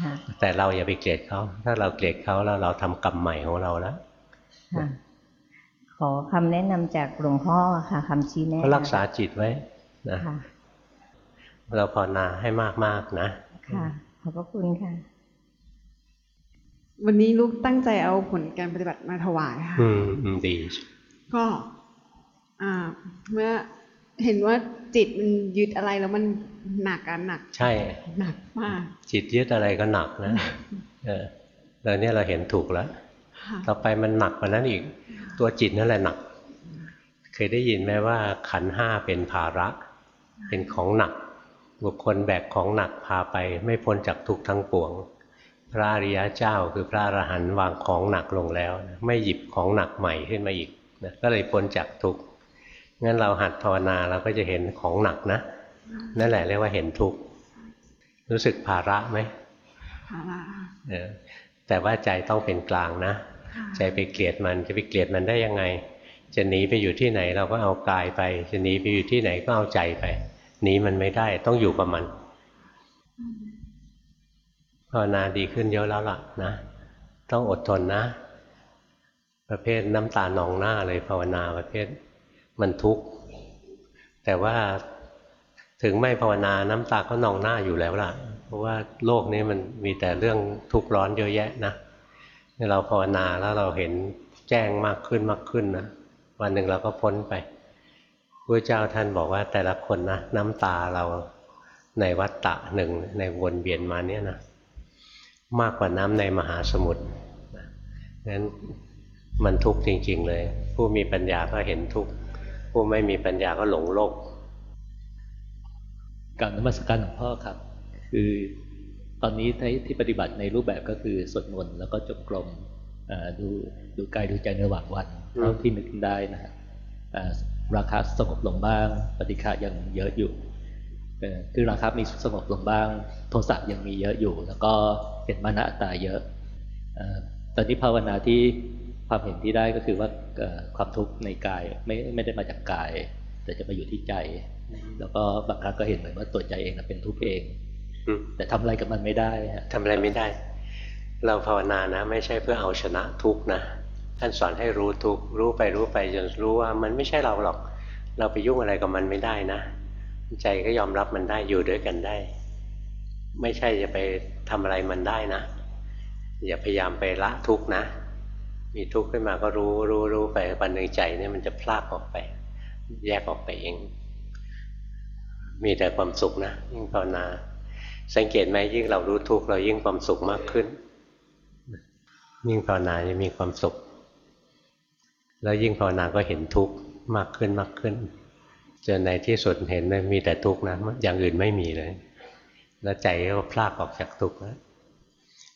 ค่ะแต่เราอย่าไปเกลียดเขาถ้าเราเกลียดเขาแล้วเราทำกรรมใหม่ของเราแล้วค่ะข อคำแนะนำจากหลวงพ่อค่ะคำชี้แนะก็รักษาจิตไว้นะค่ะเราภาวนาให้มากๆนะ ค่ะขอบพระคุณค่ะ วันนี้ลูกตั้งใจเอาผลการปฏิบัติมาถวายค่ะอืมอืมดี ก็อ่าเมื่อเห็นว่าจิตมันยึดอะไรแล้วมันหนักกันหนัก ใช่ หนักมาก จิตยึดอะไรก็หนักนะ เออแล้วเนี่ยเราเห็นถูกแล้วค่ะต่อไปมันหนักกว่านั้นอีก ตัวจิตนั่นแหละหนัก เคยได้ยินไหมว่าขันธ์ห้าเป็นภาระ เป็นของหนัก บุคคลแบกของหนักพาไป ไม่พ้นจากทุกข์ทั้งปวง พระอริยเจ้าคือพระอรหันต์วางของหนักลงแล้วนะไม่หยิบของหนักใหม่ขึ้นมาอีกนะก็เลยพ้นจากทุกข์งั้นเราหัดภาวนาเราก็จะเห็นของหนักนะ นั่นแหละเรียกว่าเห็นทุกข์รู้สึกภาระไหมภาระเออแต่ว่าใจต้องเป็นกลางนะค่ะ ใจไปเกลียดมันจะไปเกลียดมันได้ยังไง จะหนีไปอยู่ที่ไหนเราก็เอากายไป จะหนีไปอยู่ที่ไหนก็เอาใจไปหนีมันไม่ได้ต้องอยู่กับมันภาวนาดีขึ้นเยอะแล้วล่ะนะ ต้องอดทนนะ ประเภทน้ำตาหนองหน้าเลยภาวนาประเภทมันทุกข์แต่ว่าถึงไม่ภาวนาน้ำตาก็นองหน้าอยู่แล้วล่ะ เพราะว่าโลกนี้มันมีแต่เรื่องทุกข์ร้อนเยอะแยะนะ เราภาวนาแล้วเราเห็นแจ้งมากขึ้นมากขึ้นนะวันหนึ่งเราก็พ้นไปพระเจ้าท่านบอกว่าแต่ละคนนะน้ำตาเราในวัฏฏะหนึ่งในวนเวียนมาเนี่ยนะมากกว่าน้ำในมหาสมุทรนั้นมันทุกข์จริง ๆ เลย ผู้มีปัญญาก็เห็นทุกข์ผู้ไม่มีปัญญาก็หลงโลกการนมัสการหลวงพ่อครับ คือ ตอนนี้ที่ปฏิบัติในรูปแบบก็คือสวดมนต์แล้วก็จงกรมอ่าดูดูกายดูใจในระหว่างวันอืมเท่าที่นึกได้นะฮะอ่าราคาสงบลงบ้าง ปฏิฆะยังเยอะอยู่เอ่อคือราคามีสงบลงบ้าง โทสะยังมีเยอะอยู่ แล้วก็เห็นมานะอัตตาเยอะเอ่อตอนนี้ภาวนาที่ความเห็นที่ได้ก็คือว่าเอ่อความทุกข์ในกายไม่ไม่ได้มาจากกาย แต่จะมาอยู่ที่ใจ แล้วก็บางครั้งก็เห็นเหมือนว่าตัวใจเองน่ะเป็นทุกข์เองอืม แต่ทำอะไรกับมันไม่ได้ฮะทำอะไรไม่ได้ เราภาวนานะ ไม่ใช่เพื่อเอาชนะทุกข์นะท่านสอนให้รู้ทุกข์รู้ไปรู้ไปจนรู้ว่ามันไม่ใช่เราหรอก เราไปยุ่งอะไรกับมันไม่ได้นะ ใจก็ยอมรับมันได้อยู่ด้วยกันได้ ไม่ใช่จะไปทำอะไรมันได้นะ อย่าพยายามไปละทุกข์นะ มีทุกข์ขึ้นมาก็รู้รู้รู้ไปวันหนึ่งใจเนี่ยมันจะพลากออกไป แยกออกไปเอง มีแต่ความสุขนะยิ่งภาวนา สังเกตไหมยิ่งเรารู้ทุกข์เรายิ่งความสุขมากขึ้น ยิ่งภาวนาจะมีความสุข แล้วยิ่งภาวนาก็เห็นทุกข์มากขึ้นมากขึ้นจนในที่สุดเห็นเลยมีแต่ทุกข์นะอย่างอื่นไม่มีเลย แล้วใจก็พลากออกจากทุกข์แล้ว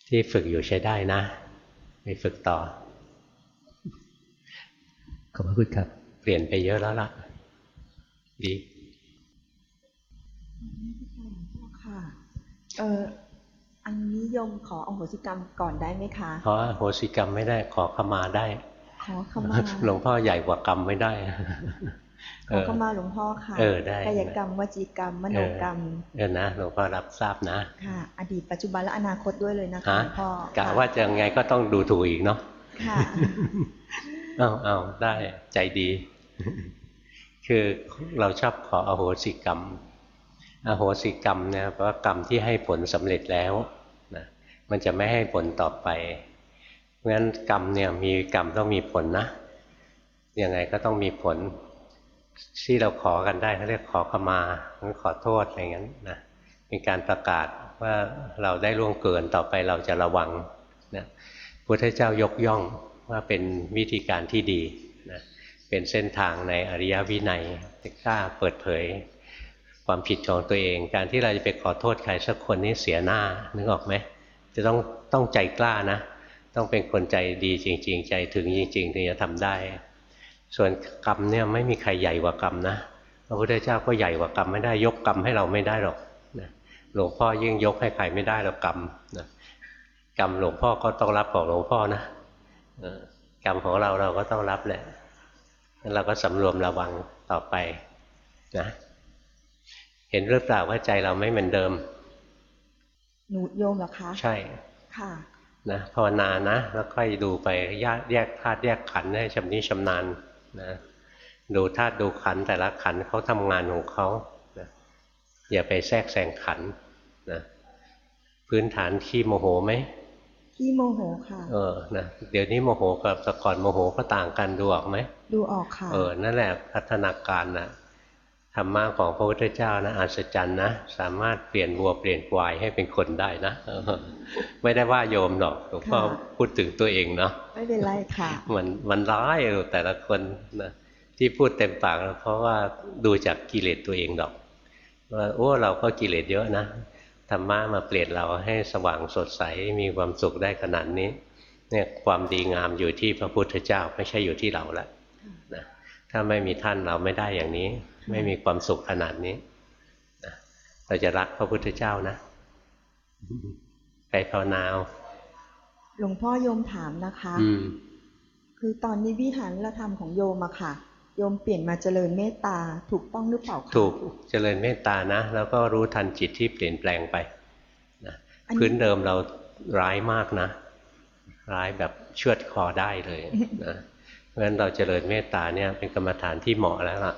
ที่ฝึกอยู่ใช้ได้นะไปฝึกต่อ ขอบพระคุณครับ เปลี่ยนไปเยอะแล้วล่ะ ดีค่ะ เอออันนี้โยมขออโหสิกรรมก่อนได้ไหมคะเพราะโหสิกรรมไม่ได้ขอขมาได้ ขอขมาหลวงพ่อใหญ่กว่ากรรมไม่ได้ขอขมาหลวงพ่อค่ะเออได้กายกรรมวจีกรรมมโนกรรมเออนะหลวงพ่อรับทราบนะค่ะ อดีตปัจจุบันและอนาคตด้วยเลยนะคะฮะหลวงพ่อกะว่าจะยังไงก็ต้องดูถูกอีกเนาะค่ะเอาเอาได้ใจดี คือเราชอบขออโหสิกรรม อโหสิกรรมเนี่ยแปลว่ากรรมที่ให้ผลสำเร็จแล้วนะมันจะไม่ให้ผลต่อไปเพราะฉะนั้นกรรมเนี่ยมีกรรมต้องมีผลนะยังไงก็ต้องมีผลที่เราขอกันได้เขาเรียกขอขมาหรือขอโทษอะไรอย่างนั้นนะเป็นการประกาศว่าเราได้ล่วงเกินต่อไปเราจะระวังนะพุทธเจ้ายกย่องว่าเป็นวิธีการที่ดีนะเป็นเส้นทางในอริยวินัยที่กล้าเปิดเผย ความผิดของตัวเอง การที่เราจะไปขอโทษใครสักคนนี่เสียหน้านึกออกไหมจะต้องต้องใจกล้านะ ต้องเป็นคนใจดีจริง ๆ ใจถึงจริงๆถึงจะทำได้ ส่วนกรรมเนี่ยไม่มีใครใหญ่กว่ากรรมนะพระพุทธเจ้าก็ใหญ่กว่ากรรมไม่ได้ยกกรรมให้เราไม่ได้หรอกหลวงพ่อยิ่งยกให้ใครไม่ได้หรอกกรรมกรรมหลวงพ่อก็ต้องรับของหลวงพ่อนะกรรมของเราเราก็ต้องรับแหละเราก็สำรวมระวังต่อไปนะ เห็นหรือเปล่าว่าใจเราไม่เหมือนเดิม หนูโยมเหรอคะ ใช่ ค่ะ นะภาวนานะ แล้วค่อยดูไปแยกแยกธาตุแยกขันธ์ให้ชำนิชำนาญนะ ดูธาตุดูขันธ์แต่ละขันธ์เขาทำงานของเขานะอย่าไปแทรกแซงขันธ์นะพื้นฐานขี้โมโหไหมที่โมโหค่ะ เออ นะ เดี๋ยวนี้โมโหกับแต่ก่อนโมโหก็ต่างกันดูออกไหม ดูออกค่ะ เออ นั่นแหละพัฒนาการนะธ รรมะของพระพุทธเจ้านะอัศจรรย์นะสามารถเปลี่ยนวัวเปลี่ยนควายให้เป็นคนได้นะเออไม่ได้ว่าโยมหรอกหลวงพ่อค่ะพูดถึงตัวเองเนาะไม่เป็นไรค่ะมันมันร้ายแต่ละคนนะที่พูดเต็มปากแล้วเพราะว่าดูจากกิเลสตัวเองดอกว่าโอ้เราก็กิเลสเยอะนะธรรมะมาเปลี่ยนเราให้สว่างสดใสมีความสุขได้ขนาดนี้ เนี่ยความดีงามอยู่ที่พระพุทธเจ้าไม่ใช่อยู่ที่เราละนะถ้าไม่มีท่านเราไม่ได้อย่างนี้ ไม่มีความสุขขนาดนี้นะเราจะรักพระพุทธเจ้านะไปภาวนาเอาหลวงพ่อโยมถามนะคะอืมคือตอนนี้วิหารละธรรมของโยมอะค่ะ โยมเปลี่ยนมาเจริญเมตตาถูกต้องหรือเปล่าคะถูกเจริญเมตตานะ แล้วก็รู้ทันจิตที่เปลี่ยนแปลงไปนะอันนี้พื้นเดิมเราร้ายมากนะ ร้ายแบบเชือดคอได้เลยนะเพราะฉะนั้นเราเจริญเมตตาเนี่ยเป็นกรรมฐานที่เหมาะแล้วล่ะ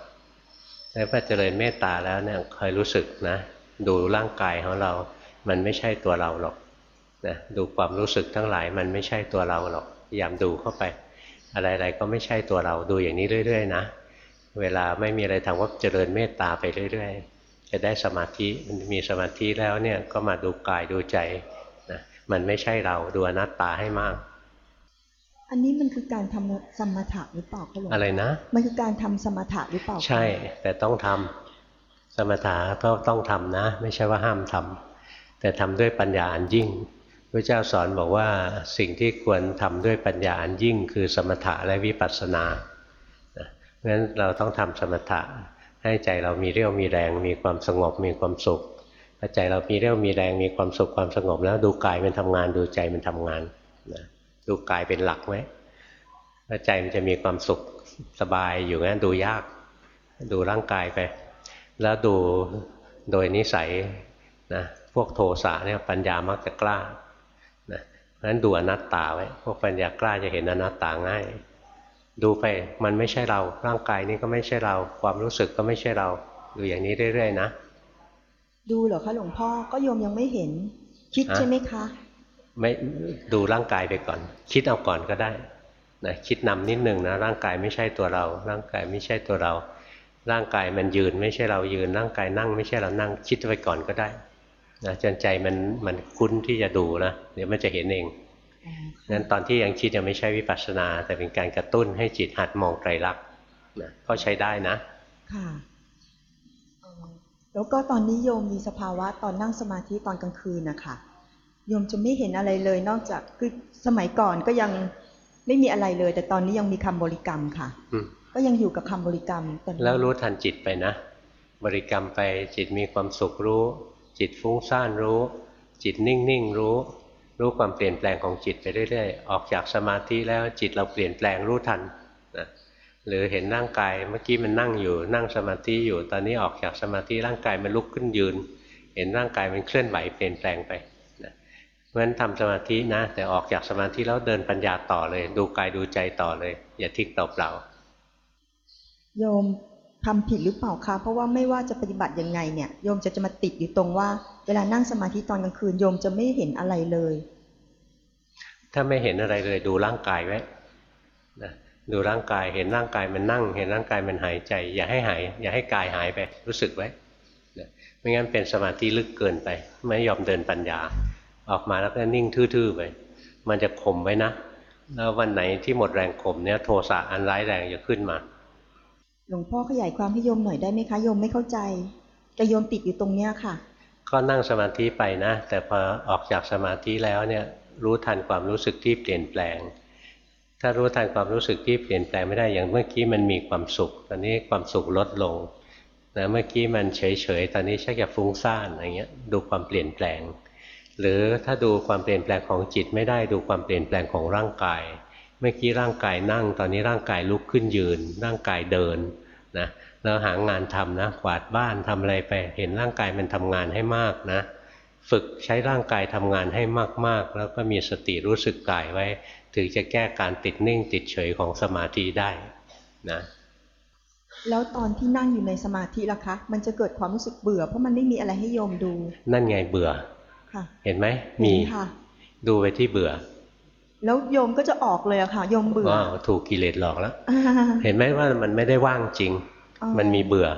แล้วพอเจริญเมตตาแล้วเนี่ยคอยรู้สึกนะ ดูร่างกายของเรา มันไม่ใช่ตัวเราหรอกนะดูความรู้สึกทั้งหลายมันไม่ใช่ตัวเราหรอกพยายามดูเข้าไป อะไรๆก็ไม่ใช่ตัวเราดูอย่างนี้เรื่อย ๆ นะ เวลาไม่มีอะไรทำก็เจริญเมตตาไปเรื่อย ๆ จะได้สมาธิมันมีสมาธิแล้วเนี่ยก็มาดูกายดูใจนะมันไม่ใช่เราดูอนัตตาให้มาก อันนี้มันคือการทำสมถะหรือเปล่าคะหลวงอะไรนะ มันคือการทำสมถะหรือเปล่าคะใช่ แต่ต้องทำสมถะก็ต้องทำนะ ไม่ใช่ว่าห้ามทำแต่ทำด้วยปัญญาอันยิ่งพระเจ้าสอนบอกว่าสิ่งที่ควรทำด้วยปัญญาอันยิ่ง คือสมถะและวิปัสสนานะเพราะฉะนั้นเราต้องทำสมถะให้ใจเรามีเรี่ยวมีแรงมีความสงบมีความสุขพอใจเรามีเรี่ยวมีแรงมีความสุขความสงบแล้วดูกายมันทำงานดูใจมันทำงานนะ ดูกายเป็นหลักไหมแล้วใจมันจะมีความสุขสบายอยู่งั้นดูยาก ดูร่างกายไป แล้วดูโดยนิสัยนะพวกโทสะเนี่ยปัญญามักจะกล้านะเพราะฉะนั้นดูอนัตตาไว้ พวกปัญญากล้าจะเห็นอนัตตาง่าย ดูไปมันไม่ใช่เราร่างกายนี้ก็ไม่ใช่เรา ความรู้สึกก็ไม่ใช่เรา ดูอย่างนี้เรื่อยๆนะ ดูเหรอคะหลวงพ่อก็โยมยังไม่เห็น คิดใช่ไหมคะ ไม่ดูร่างกายไปก่อน คิดเอาก่อนก็ได้นะคิดนำนิดหนึ่งนะร่างกายไม่ใช่ตัวเรา ร่างกายไม่ใช่ตัวเรา ร่างกายมันยืนไม่ใช่เรายืน ร่างกายนั่งไม่ใช่เรานั่ง คิดไปก่อนก็ได้นะจนใจมันมันคุ้นที่จะดูนะเดี๋ยวมันจะเห็นเองงั้นตอนที่ยังคิดยังไม่ใช่วิปัสสนา แต่เป็นการกระตุ้นให้จิตหัดมองไตรลักษณ์นะก็ใช้ได้นะ ค่ะเอ่อแล้วก็ตอนนี้โยมมีสภาวะตอนนั่งสมาธิตอนกลางคืนนะคะ โยมจะไม่เห็นอะไรเลยนอกจากคือสมัยก่อนก็ยังไม่มีอะไรเลย แต่ตอนนี้ยังมีคำบริกรรมค่ะอืมก็ยังอยู่กับคำบริกรรมตอนนี้แล้วรู้ทันจิตไปนะ บริกรรมไปจิตมีความสุขรู้ จิตฟุ้งซ่านรู้ จิตนิ่งๆรู้ รู้ความเปลี่ยนแปลงของจิตไปเรื่อยๆออกจากสมาธิแล้วจิตเราเปลี่ยนแปลงรู้ทันนะหรือเห็นร่างกายเมื่อกี้มันนั่งอยู่ นั่งสมาธิอยู่ ตอนนี้ออกจากสมาธิร่างกายมันลุกขึ้นยืน เห็นร่างกายมันเคลื่อนไหวเปลี่ยนแปลงไปนะ เพราะฉะนั้นทำสมาธินะ แต่ออกจากสมาธิแล้วเดินปัญญาต่อเลย ดูกายดูใจต่อเลย อย่าทิ้งเปล่าๆโยมทำผิดหรือเปล่าคะเพราะว่าไม่ว่าจะปฏิบัติยังไงเนี่ยโยมจะจะมาติดอยู่ตรงว่า เวลานั่งสมาธิตอนกลางคืนโยมจะไม่เห็นอะไรเลย ถ้าไม่เห็นอะไรเลย ดูร่างกายไว้นะดูร่างกายเห็นร่างกายมันนั่ง เห็นร่างกายมันหายใจ อย่าให้หาย อย่าให้กายหายไป รู้สึกไว้นะไม่งั้นเป็นสมาธิลึกเกินไป ไม่ยอมเดินปัญญา ออกมาแล้วก็นิ่งทื่อๆไป มันจะข่มไว้นะ แล้ววันไหนที่หมดแรงข่มเนี่ยโทสะอันร้ายแรงจะขึ้นมา หลวงพ่อขยายความให้โยมหน่อยได้ไหมคะโยมไม่เข้าใจแต่โยมติดอยู่ตรงเนี้ยค่ะ ก็นั่งสมาธิไปนะ แต่พอออกจากสมาธิแล้วเนี่ยรู้ทันความรู้สึกที่เปลี่ยนแปลง ถ้ารู้ทันความรู้สึกที่เปลี่ยนแปลงไม่ได้อย่างเมื่อกี้มันมีความสุข ตอนนี้ความสุขลดลงนะเมื่อกี้มันเฉยๆ ตอนนี้ชักจะฟุ้งซ่านอะไรเงี้ยดูความเปลี่ยนแปลง หรือถ้าดูความเปลี่ยนแปลงของจิตไม่ได้ดูความเปลี่ยนแปลงของร่างกาย เมื่อกี้ร่างกายนั่ง ตอนนี้ร่างกายลุกขึ้นยืน ร่างกายเดินนะแล้วหางานทำนะกวาดบ้านทำอะไรไปเห็นร่างกายมันทำงานให้มากนะ ฝึกใช้ร่างกายทำงานให้มากๆ แล้วก็มีสติรู้สึกกายไว้ ถึงจะแก้การติดนิ่งติดเฉยของสมาธิได้นะแล้วตอนที่นั่งอยู่ในสมาธิล่ะคะ มันจะเกิดความรู้สึกเบื่อเพราะมันไม่มีอะไรให้โยมดู นั่นไงเบื่อค่ะ เห็นไหมเห็มีนค่ะดูไปที่เบื่อ แล้วโยมก็จะออกเลยอะค่ะโยมเบื่อว้าวถูกกิเลสหลอกแล้วอ่าเห็นไหมว่ามันไม่ได้ว่างจริงอ๋อมันมีเบื่อ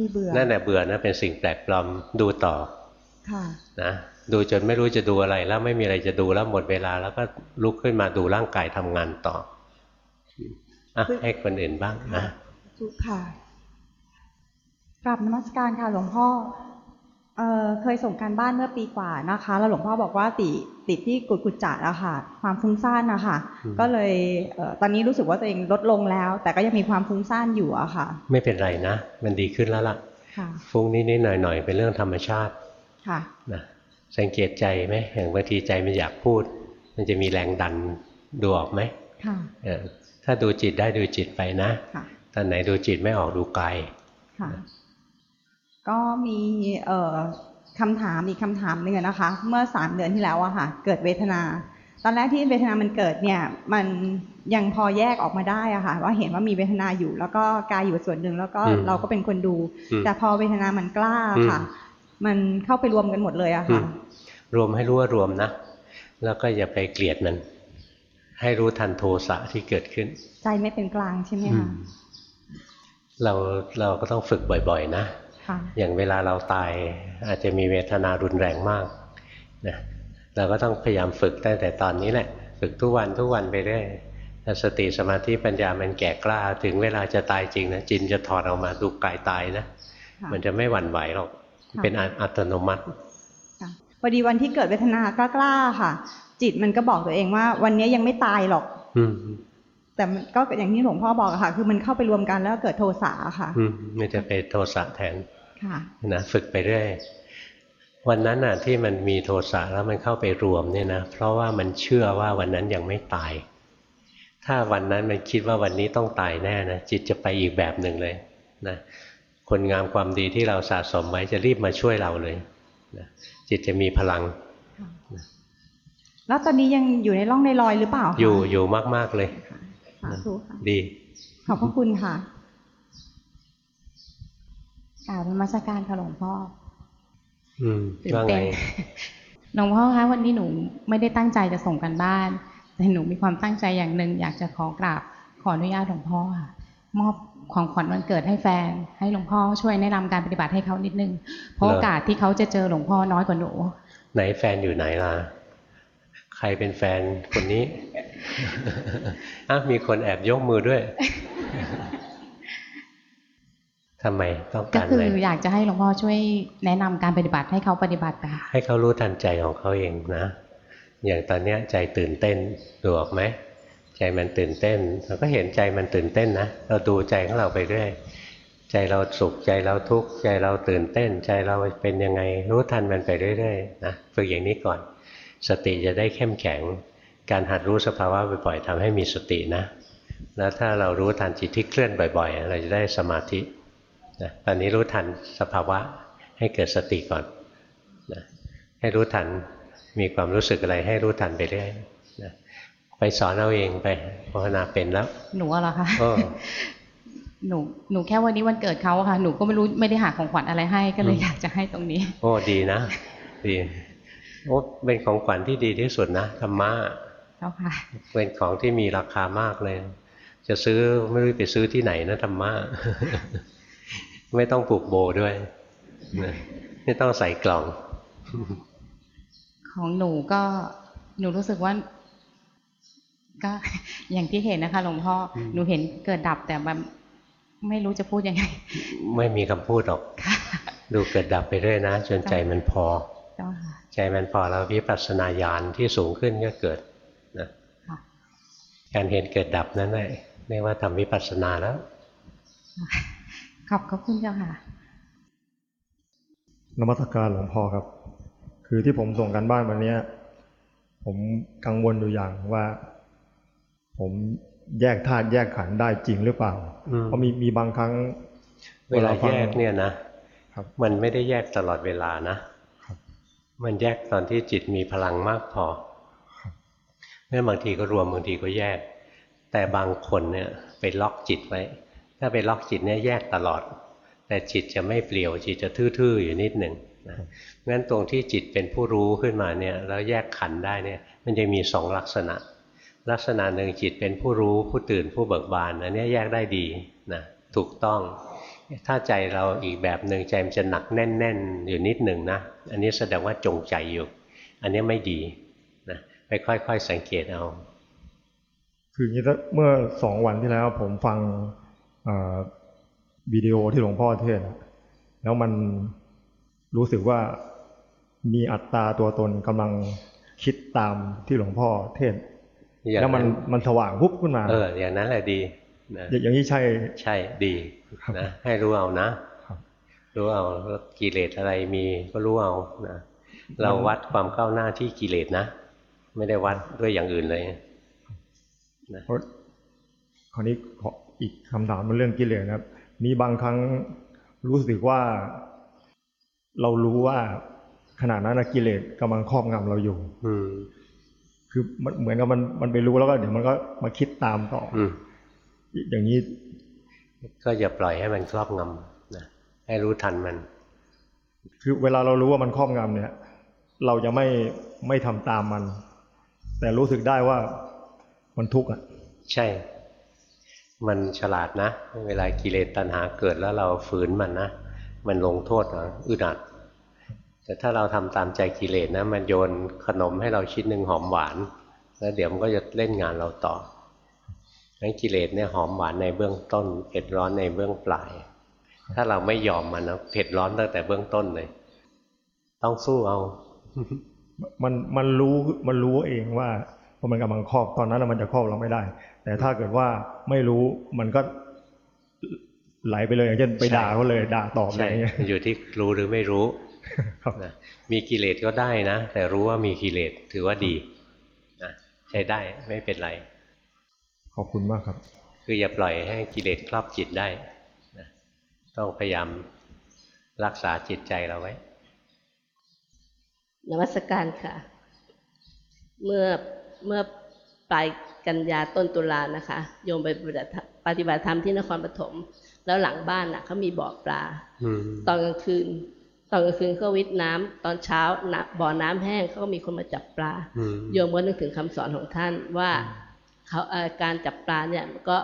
มีเบื่อนั่นแหละเบื่อนะเป็นสิ่งแปลกปลอมดูต่อค่ะนะดูจนไม่รู้จะดูอะไรแล้วไม่มีอะไรจะดูแล้วหมดเวลา แล้วก็ลุกขึ้นมาดูร่างกายทำงานต่ออะคือให้คนอื่นบ้างนะทุกค่ะกราบนมัสการค่ะหลวงพ่อ เอ่อเคยส่งการบ้านเมื่อปีกว่านะคะ แล้วหลวงพ่อบอกว่าติติดที่กุดกุจจะอะค่ะ ความฟุ้งซ่านนะคะอืมก็เลยเอ่อตอนนี้รู้สึกว่าตัวเองลดลงแล้ว แต่ก็ยังมีความฟุ้งซ่านอยู่อะค่ะ ไม่เป็นไรนะ มันดีขึ้นแล้วล่ะค่ะฟุ้งนิดๆหน่อยๆเป็นเรื่องธรรมชาติค่ะนะสังเกตใจไหมอย่างบางทีใจมันอยากพูด มันจะมีแรงดันดูออกไหมค่ะเออถ้าดูจิตได้ดูจิตไปนะค่ะตอนไหนดูจิตไม่ออกดูกายค่ะ ก็มีเอ่อคำถามอีกคำถามหนึ่งอะนะคะ เมื่อสามเดือนที่แล้วอะค่ะ เกิดเวทนา ตอนแรกที่เวทนามันเกิดเนี่ย มันยังพอแยกออกมาได้อะค่ะ ว่าเห็นว่ามีเวทนาอยู่ แล้วก็กายอยู่ส่วนหนึ่งแล้วก็อืมเราก็เป็นคนดูอืมแต่พอเวทนามันกล้าค่ะอืมมันเข้าไปรวมกันหมดเลยอะอืค่ะมรวมให้รู้ว่ารวมนะ แล้วก็อย่าไปเกลียดมัน ให้รู้ทันโทสะที่เกิดขึ้น ใจไม่เป็นกลางใช่ไหมอืคะมเราเราก็ต้องฝึกบ่อย ๆ นะค่ะ อย่างเวลาเราตายอาจจะมีเวทนารุนแรงมากนะเราก็ต้องพยายามฝึกตั้งแต่ตอนนี้แหละ ฝึกทุกวันทุกวันไปเรื่อยถ้าสติสมาธิปัญญามันแก่กล้า ถึงเวลาจะตายจริงนะจินจะถอดออกมาดูกายตายนะค่ะมันจะไม่หวั่นไหวหรอกค่ะเป็นอัตโนมัติค่ะพอดีวันที่เกิดเวทนากล้าๆค่ะ จิตมันก็บอกตัวเองว่า วันนี้ยังไม่ตายหรอกอืมแต่มันก็อย่างที่หลวงพ่อบอกอะค่ะ คือมันเข้าไปรวมกันแล้วเกิดโทสะค่ะอืมมันจะไปโทสะแทนค่ะ นะฝึกไปเรื่อยวันนั้นน่ะที่มันมีโทสะแล้วมันเข้าไปรวมเนี่ยนะเพราะว่ามันเชื่อว่าวันนั้นยังไม่ตาย ถ้าวันนั้นมันคิดว่าวันนี้ต้องตายแน่นะจิตจะไปอีกแบบหนึ่งเลยนะคนงามความดีที่เราสะสมไว้จะรีบมาช่วยเราเลยนะจิตจะมีพลัง แล้วตอนนี้ยังอยู่ในร่องในรอยหรือเปล่าคะอยู่อยู่มาก ๆ เลยสาธุค่ะดีขอบพระคุณค่ะ กล่าวนมัสการค่ะหลวงพ่อ อืมตื่นว่าไงเต้นหลวงพ่อคะวันนี้หนูไม่ได้ตั้งใจจะส่งกันบ้าน แต่หนูมีความตั้งใจอย่างหนึ่งอยากจะขอกราบขออนุญาตหลวงพ่อค่ะมอบของขวัญวันเกิดให้แฟน ให้หลวงพ่อช่วยแนะนำการปฏิบัติให้เขานิดนึง เพราะเหรอโอกาสที่เขาจะเจอหลวงพ่อน้อยกว่าหนู ไหนแฟนอยู่ไหนล่ะ ใครเป็นแฟนคนนี้อะมีคนแอบยกมือด้วย ทำไมต้องก็การคือะไรออยากจะให้หลวงพ่อช่วยแนะนำการปฏิบัติให้เขาปฏิบัติค่ะให้เขารู้ทันใจของเขาเองนะ อย่างตอนเนี้ยใจตื่นเต้นดูออกไหมใจมันตื่นเต้น เราก็เห็นใจมันตื่นเต้นนะเราดูใจของเราไปเรื่อยใจเราสุขใจเราทุกข์ใจเราตื่นเต้น ใจเราเป็นยังไงรู้ทันมันไปเรื่อยๆนะฝึกอย่างนี้ก่อน สติจะได้เข้มแข็ง การหัดรู้สภาวะบ่อยๆทำให้มีสตินะแล้วถ้าเรารู้ทันจิตที่เคลื่อนบ่อย ๆ เราจะได้สมาธิ นะตอนนี้รู้ทันสภาวะให้เกิดสติก่อนนะให้รู้ทันมีความรู้สึกอะไรให้รู้ทันไปเรื่อยนะไปสอนเอาเองไปภาวนาเป็นแล้ว หนูอะเหรอคะเออหนูหนูแค่วันนี้วันเกิดเขาอะค่ะ หนูก็ไม่รู้ไม่ได้หาของขวัญอะไรให้ก็เลยอืมอยากจะให้ตรงนี้ โอ้ดีนะ ดีโอ้เป็นของขวัญที่ดีที่สุดนะธรรมะเจ้าค่ะเป็นของที่มีราคามากเลย จะซื้อไม่รู้ไปซื้อที่ไหนนะธรรมะ ไม่ต้องผูกโบด้วยนะไม่ต้องใส่กล่อง ของหนูก็หนูรู้สึกว่า ก็อย่างที่เห็นนะคะหลวงพ่ออมหนูเห็นเกิดดับแต่แบบไม่รู้จะพูดยังไง ไม่มีคำพูดหรอกค่ะดูเกิดดับไปเรื่อยนะจนใจมันพอเจ้าค่ะใจมันพอแล้ววิปัสสนาญาณที่สูงขึ้นก็เกิดนะค่ะการเห็นเกิดดับนั้นแหละเรียกว่าทำวิปัสสนาแล้ว ขอบขอบคุณเจ้าค่ะ นมัสการหลวงพ่อครับ คือที่ผมส่งกันบ้านวันเนี้ยผมกังวลอยู่อย่างว่า ผมแยกธาตุแยกขันธ์ได้จริงหรือเปล่าอืมเพราะมีมีบางครั้ง เวลาฟัแยงกเนี่ยนะครับมันไม่ได้แยกตลอดเวลานะครับมันแยกตอนที่จิตมีพลังมากพอครับเมื่อบางทีก็รวมบางทีก็แยก แต่บางคนเนี่ยไปล็อกจิตไว้ ถ้าไปล็อกจิตเนี่ยแยกตลอด แต่จิตจะไม่เปลี่ยวจิตจะทื่อๆอยู่นิดหนึ่งนะงั้นตรงที่จิตเป็นผู้รู้ขึ้นมาเนี่ยแล้วแยกขันได้เนี่ยมันจะมีสองลักษณะ ลักษณะหนึ่งจิตเป็นผู้รู้ผู้ตื่นผู้เบิกบานอันนี้แยกได้ดีนะถูกต้อง ถ้าใจเราอีกแบบหนึ่งใจมันจะหนักแน่น ๆ อยู่นิดหนึ่งนะอันนี้แสดงว่าจงใจอยู่ อันนี้ไม่ดีนะไปค่อย ๆ สังเกตเอา คืออย่างนี้เมื่อสองวันที่แล้วผมฟัง วิดีโอที่หลวงพ่อเทศน์อะแล้วมันรู้สึกว่ามีอัตตาตัวตนกำลังคิดตามที่หลวงพ่อเทศน์อย่างแล้วมันมันสว่างวุบขึ้นมา เออ อย่างนั้นแหละดีนะอย่างอย่างนี้ใช่ใช่ดีครับนะให้รู้เอานะครับรู้เอาว่ากิเลสอะไรมีก็รู้เอานะเราวัดความก้าวหน้าที่กิเลสนะ ไม่ได้วัดด้วยอย่างอื่นเลยนะเพราะคราวนี้ขอ อีกคำถามมันเรื่องกิเลสนะครับ มีบางครั้งรู้สึกว่า เรารู้ว่าขณะนั้นนะกิเลสกำลังครอบงำเราอยู่อืมคือมันเหมือนกับมันมันไปรู้แล้วก็เดี๋ยวมันก็มาคิดตามต่อออืมอย่างนี้ ก็อย่าปล่อยให้มันครอบงำนะให้รู้ทันมัน คือเวลาเรารู้ว่ามันครอบงำเนี่ย เราจะไม่ไม่ทำตามมัน แต่รู้สึกได้ว่ามมันทุกข์อะ ใช่ มันฉลาดนะ เวลากิเลสตัณหาเกิดแล้วเราฝืนมันนะ มันลงโทษเราอึดอัด แต่ถ้าเราทำตามใจกิเลสนะ มันโยนขนมให้เราชิ้นหนึ่งหอมหวาน แล้วเดี๋ยวมันก็จะเล่นงานเราต่องั้นกิเลสเนี่ยหอมหวานในเบื้องต้น เผ็ดร้อนในเบื้องปลาย ถ้าเราไม่ยอมมันนะเผ็ดร้อนตั้งแต่เบื้องต้นเลย ต้องสู้เอา มันมันรู้มันรู้เองว่าว่ามันกำลังครอบตอนนั้นมันจะครอบเราไม่ได้ แต่ถ้าเกิดว่าไม่รู้มันก็ไหลไปเลย อย่างเช่นไปใช่ด่าเขาเลยด่าตอบอะไรใช่อย่างเงี้ยมันอยู่ที่รู้หรือไม่รู้ครับนะมีกิเลสก็ได้นะ แต่รู้ว่ามีกิเลสถือว่าดีนะใช้ได้ไม่เป็นไร ขอบคุณมากครับ คืออย่าปล่อยให้กิเลสครอบจิตได้นะต้องพยายามรักษาจิตใจเราไว้นมัสการค่ะ เมื่อเมื่อปลาย กันยาต้นตุลานะคะ โยมไปปฏิบัติธรรมปฏิบัติธรรมที่นครปฐมแล้วหลังบ้านน่ะเขามีบ่อปลาอืมตอนกลางคืน ตอนกลางคืนเขาวิทย์น้ำตอนเช้านะบ่อน้ำแห้งเขาก็มีคนมาจับปลาอืมโยมก็นึกถึงคำสอนของท่านว่าเขาเอ่อการจับปลาเนี่ยก็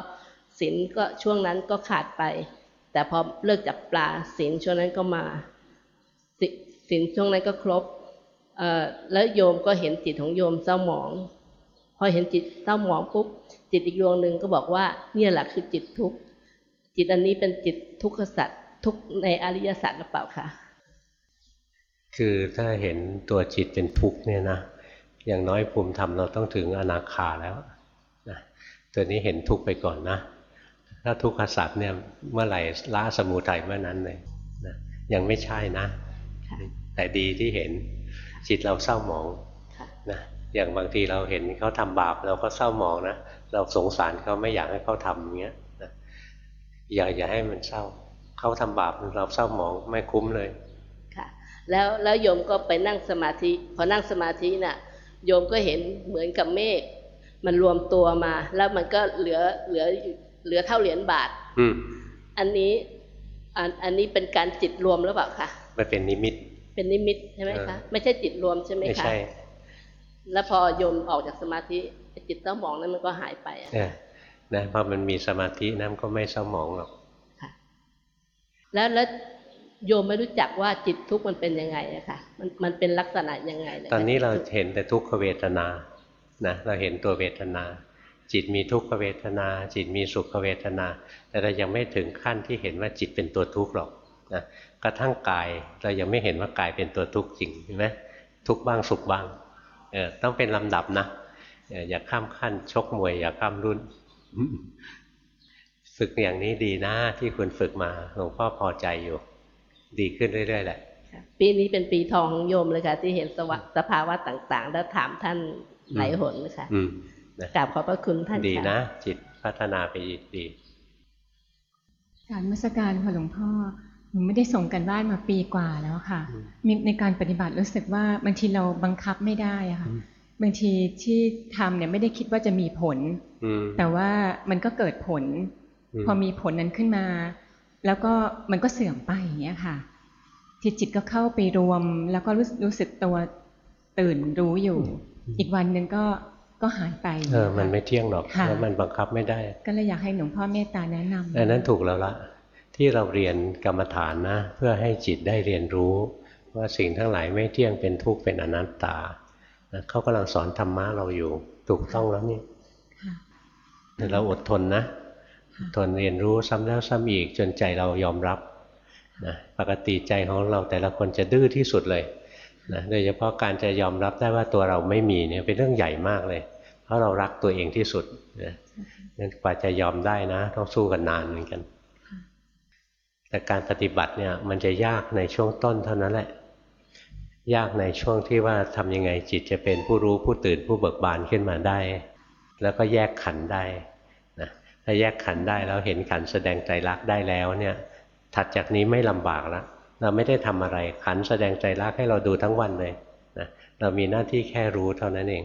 ศีลก็ช่วงนั้นก็ขาดไป แต่พอเลิกจับปลาศีลช่วงนั้นก็มาศิศีลช่วงนั้นก็ครบเอ่อแล้วโยมก็เห็นจิตของโยมเศร้าหมอง พอเห็นจิตเศร้าหมองปุ๊บจิตอีกดวงหนึ่งก็บอกว่าเนี่ยแหละคือจิตทุกข์จิตอันนี้เป็นจิตทุกขสัตว์ทุกข์ในอริยสัจหรือเปล่าคะคือถ้าเห็นตัวจิตเป็นทุกข์เนี่ยนะอย่างน้อยภูมิธรรมเราต้องถึงอนาคาแล้วนะตัวนี้เห็นทุกข์ไปก่อนนะ ถ้าทุกขสัตว์เนี่ยเมื่อไหร่ละสมุทัยเมื่อนั้นเลยนะยังไม่ใช่นะ แต่ดีที่เห็นจิตเราเศร้าหมองนะ อย่างบางทีเราเห็นเขาทำบาปเราก็เศร้าหมองนะเราสงสารเขาไม่อยากให้เขาทำอย่างเงี้ยนะอย่าอย่าให้มันเศร้าเขาทำบาปเราเศร้าหมองไม่คุ้มเลยค่ะแล้วแล้วโยมก็ไปนั่งสมาธิพอนั่งสมาธิน่ะโยมก็เห็นเหมือนกับเมฆมันรวมตัวมา แล้วมันก็เหลือเหลือเหลือเท่าเหรียญบาท อืมอันนี้อันอันนี้เป็นการจิตรวมหรือเปล่าคะมันเป็นนิมิต เป็นนิมิตใช่ไหมคะ ไม่ใช่จิตรวมใช่ไหมไม่คะใช่ แล้วพอโยมออกจากสมาธิไอ้จิตเศร้าหมองนั้นมันก็หายไปอะเนี่ยนะพอมันมีสมาธินะมันก็ไม่เศร้าหมองหรอกแล้วแล้วโยมไม่รู้จักว่าจิตทุกข์มันเป็นยังไงอะค่ะ มันมันเป็นลักษณะยังไงเลยตอนนี้เราจิตทุกข์เห็นแต่ทุกขเวทนานะเราเห็นตัวเวทนา จิตมีทุกขเวทนา จิตมีสุขเวทนา แต่เรายังไม่ถึงขั้นที่เห็นว่าจิตเป็นตัวทุกข์หรอกนะกระทั่งกายเรายังไม่เห็นว่ากายเป็นตัวทุกข์จริงเห็นไหมทุกข์บ้างสุขบ้างเออต้องเป็นลำดับนะเอออย่าข้ามขั้นชกมวย อย่าข้ามรุ่น ฝึกอย่างนี้ดีนะ ที่คุณฝึกมาหลวงพ่อพอใจอยู่ ดีขึ้นเรื่อยๆแหละปีนี้เป็นปีทองของโยมเลยค่ะ ที่เห็นสวะสภาวะต่าง ๆ แล้วถามท่านหลายหนเลยค่ะอืมนะกราบขอบพระคุณท่านดีค่นะ จิตพัฒนาไปอีกดีการนมัสการค่ะหลวงพ่อหนู ไม่ได้ส่งกันบ้านมาปีกว่าแล้วค่ะมีในการปฏิบัติรู้สึกว่าบางทีเราบังคับไม่ได้อะค่ะ บางทีที่ทำเนี่ยไม่ได้คิดว่าจะมีผลอืมแต่ว่ามันก็เกิดผลอืมพอมีผลนั้นขึ้นมา แล้วก็มันก็เสื่อมไปอย่างเงี้ยค่ะที่จิตก็เข้าไปรวม แล้วก็รู้รู้สึกตัวตื่นรู้อยู่ อีกวันหนึ่งก็ก็หายไปเออมันไม่เที่ยงหรอกค่ะแล้วมันบังคับไม่ได้ ก็เลยอยากให้หลวงพ่อเมตตาแนะนำอันนั้นถูกแล้วละ ที่เราเรียนกรรมฐานนะ เพื่อให้จิตได้เรียนรู้ ว่าสิ่งทั้งหลายไม่เที่ยงเป็นทุกข์เป็นอนัตตานะเขากำลังสอนธรรมะเราอยู่ถูกต้องแล้วนี่ค่ะแต่เราอดทนนะอดทนเรียนรู้ซ้ำแล้วซ้ำอีกจนใจเรายอมรับนะปกติใจของเราแต่ละคนจะดื้อที่สุดเลยนะโดยเฉพาะการจะยอมรับได้ว่าตัวเราไม่มีเนี่ยเป็นเรื่องใหญ่มากเลย เพราะเรารักตัวเองที่สุดนะนั้นกว่าจะยอมได้นะ ต้องสู้กันนานเหมือนกัน แต่การปฏิบัติเนี่ยมันจะยากในช่วงต้นเท่านั้นแหละ ยากในช่วงที่ว่าทำยังไงจิตจะเป็นผู้รู้ผู้ตื่นผู้เบิกบานขึ้นมาได้ แล้วก็แยกขันได้นะถ้าแยกขันได้แล้วเห็นขันแสดงใจรักได้แล้วเนี่ยถัดจากนี้ไม่ลำบากแล้วเราไม่ได้ทำอะไรขันแสดงใจรักให้เราดูทั้งวันเลยนะเรามีหน้าที่แค่รู้เท่านั้นเอง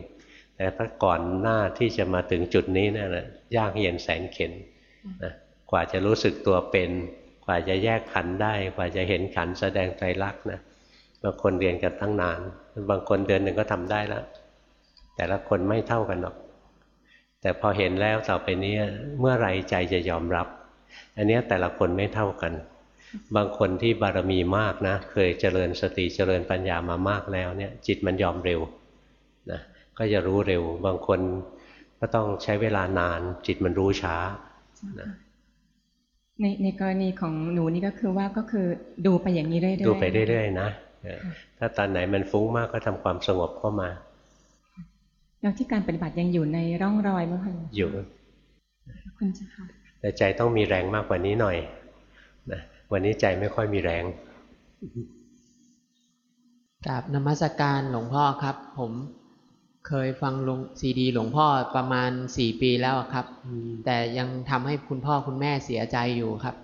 แต่ถ้าก่อนหน้าที่จะมาถึงจุดนี้เนี่ยนะยากเย็นแสนเข็ญนะกว่าจะรู้สึกตัวเป็น กว่าจะแยกขันได้ กว่าจะเห็นขันแสดงใจรักษ์นะบางคนเรียนกันตั้งนาน บางคนเดือนหนึ่งก็ทำได้แล้วแต่ละคนไม่เท่ากันหรอก แต่พอเห็นแล้วต่อไปนี้เมื่อไรใจจะยอมรับ อันนี้แต่ละคนไม่เท่ากัน บางคนที่บารมีมากนะ เคยเจริญสติเจริญปัญญามามากแล้วเนี่ย จิตมันยอมเร็วนะก็จะรู้เร็ว บางคนก็ต้องใช้เวลานาน จิตมันรู้ช้านะ ในในกรณีของหนูนี่ก็คือว่าก็คือดูไปอย่างนี้เรื่อยๆดูไปเรื่อยๆนะถ้าตอนไหนมันฟุ้งมากก็ทำความสงบเข้ามาแล้วที่การปฏิบัติยังอยู่ในร่องรอยมั้งคะอยู่คุณเจ้าค่ะแต่ใจต้องมีแรงมากกว่านี้หน่อยนะวันนี้ใจไม่ค่อยมีแรงกราบนมัสการหลวงพ่อครับ ผม เคยฟังลงซีดีหลวงพ่อประมาณสี่ปีแล้วครับ แต่ยังทำให้คุณพ่อคุณแม่เสียใจอยู่ครับ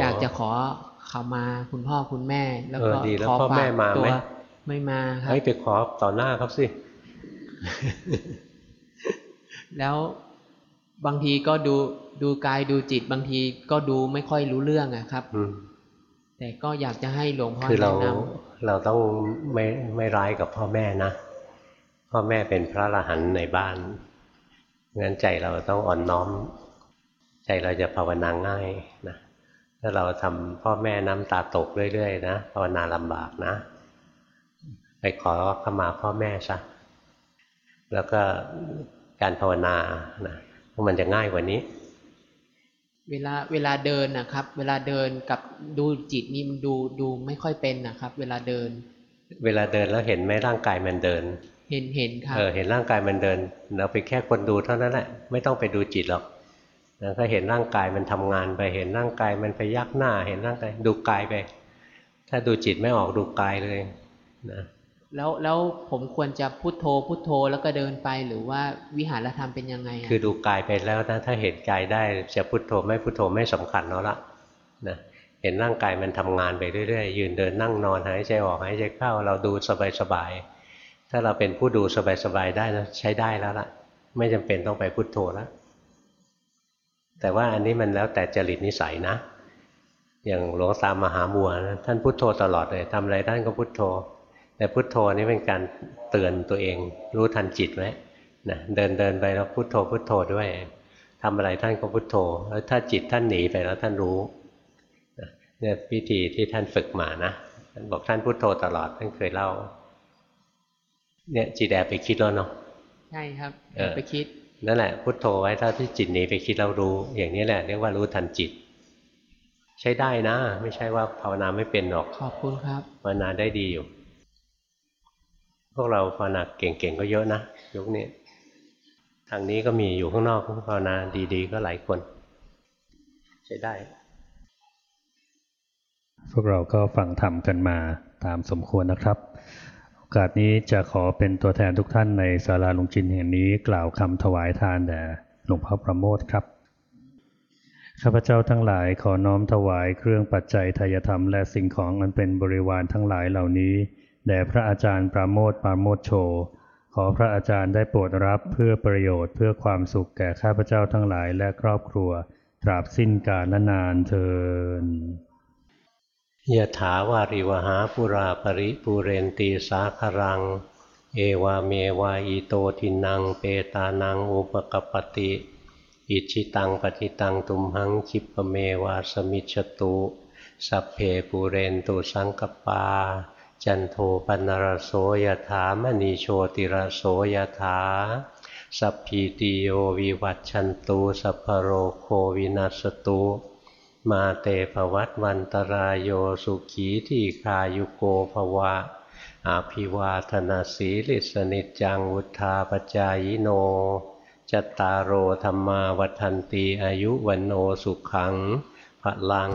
อยากจะขอเขามาคุณพ่อคุณแม่ แล้วก็ขอฝากตัวไม่มาครับให้ไปขอต่อหน้าครับสิ แล้วบางทีก็ดูดูกายดูจิต บางทีก็ดูไม่ค่อยรู้เรื่องอะครับแต่ก็อยากจะให้หลวงพ่อแนะนำเราต้องไม่ไม่ร้ายกับพ่อแม่นะ พ่อแม่เป็นพระอรหันต์ในบ้านงั้นใจเราต้องอ่อนน้อม ใจเราจะภาวนาง่ายนะถ้าเราทำพ่อแม่น้ำตาตกเรื่อยๆนะภาวนาลำบากนะ ไปขอขมาพ่อแม่ซะแล้วก็การภาวนานะมันจะง่ายกว่านี้ เวลาเวลาเดินนะครับ เวลาเดินกับดูจิตนี่มันดูดูไม่ค่อยเป็นนะครับ เวลาเดิน เวลาเดินแล้วเห็นไหมร่างกายมันเดิน เห็นเห็นครับเออเห็นร่างกายมันเดิน เราไปแค่คนดูเท่านั้นแหละไม่ต้องไปดูจิตหรอกแล้วก็เห็นร่างกายมันทำงานไปเห็นร่างกายมันไปยักหน้า เห็นร่างกายดูกายไป ถ้าดูจิตไม่ออกดูกายเลยนะแล้วแล้วผมควรจะพุโทโธพุโทโธแล้วก็เดินไปหรือว่าวิหารธรรมเป็นยังไง คือดูกายไปแล้วนะถ้าเห็นกายได้จะพุโทโธไม่พุโทโธไม่สำคัญแล้วละนะเห็นร่างกายมันทำงานไปเรื่อยๆยืนเดินนั่งนอนหายใจออกหายใจเข้าเราดูสบายๆ ถ้าเราเป็นผู้ดูสบายๆได้นะใช้ได้แล้วล่ะ ไม่จำเป็นต้องไปพุโทโธแล้วแต่ว่าอันนี้มันแล้วแต่จริตนิสัยนะ อย่างหลวงตามมหาบัวนะท่านพุโทโธตลอดเลยทำอะไรท่านก็พุโทโธ แต่พุทโธนี่เป็นการเตือนตัวเอง รู้ทันจิตไว้นะเดินเดินไปแล้วพุทโธพุทโธด้วยทำอะไรท่านก็พุทโธ แล้วถ้าจิตท่านหนีไปแล้วท่านรู้เนี่ยวิธีที่ท่านฝึกมานะท่านบอกท่านพุทโธตลอดท่านเคยเล่า เนี่ยจิตแอบไปคิดแล้วเนาะใช่ครับแอบไปคิดนั่นแหละพุทโธไว้ถ้าที่จิตหนีไปคิดเรารู้ อย่างนี้แหละเรียกว่ารู้ทันจิต ใช้ได้นะ ไม่ใช่ว่าภาวนาไม่เป็นหรอกขอบคุณครับภาวนาได้ดีอยู่ พวกเราภาวนาเก่งๆก็เยอะนะยุคนี้ทางนี้ก็มีอยู่ข้างนอกภาวนาดีๆ ก็หลายคน ใช้ได้ พวกเราก็ฟังธรรมกันมาตามสมควรนะครับโอ กาสนี้จะขอเป็นตัวแทนทุกท่านในศาลาหลุงจินแห่งนี้กล่าวคำถวายทานแด่หลวงพ่อประโมทครับ ข้าพเจ้าทั้งหลายขอน้อมถวายเครื่องปัจจัยทายธรรมและสิ่งของอันเป็นบริวารทั้งหลายเหล่านี้แด่พระอาจารย์ปราโมทปราโมทโช ขอพระอาจารย์ได้โปรดรับเพื่อประโยชน์เพื่อความสุขแก่ข้าพเจ้าทั้งหลายและครอบครัว ตราบสิ้นกาลนานเทอญ ยะถาวาริวะหาปูรา ปะริปูเรนติ สาคะรัง เอวะเมวะ อิโตทินนัง เปตานังอุปะกัปปะติ อิจฉิตังปัตถิตังตุมหัง ขิปปะเมวะ สะมิชฌะตุ สัพเพปูเรนตุสังกัปปา จันโทปนรโสยถามณีโชติรโสยถา สัพพีติโยวิวัตชันตูสัพพโรโควินัสตุ มาเตภวัตวันตรายโยสุขีที่คายุโกภวะอาภิวาธนาสีลิสนิจังวุธาปจายโนจตารโอธรรมาวันตีอายุวันโนสุขังพลัง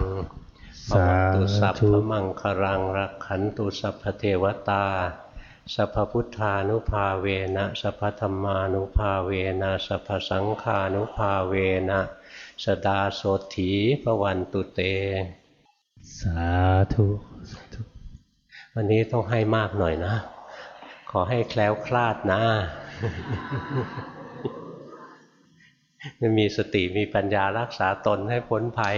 สาธุสัพพมังครังรักขันตุสัพพเทวตาสัพพพุทธานุภาเวนะสัพพธรรมานุภาเวนะสัพพสังฆานุภาเวนะ สดาโสถีพวันตุเตสาธุวันนี้ต้องให้มากหน่อยนะ ขอให้แคล้วคลาดนะมีสติมีปัญญารักษาตนให้พ้นภัย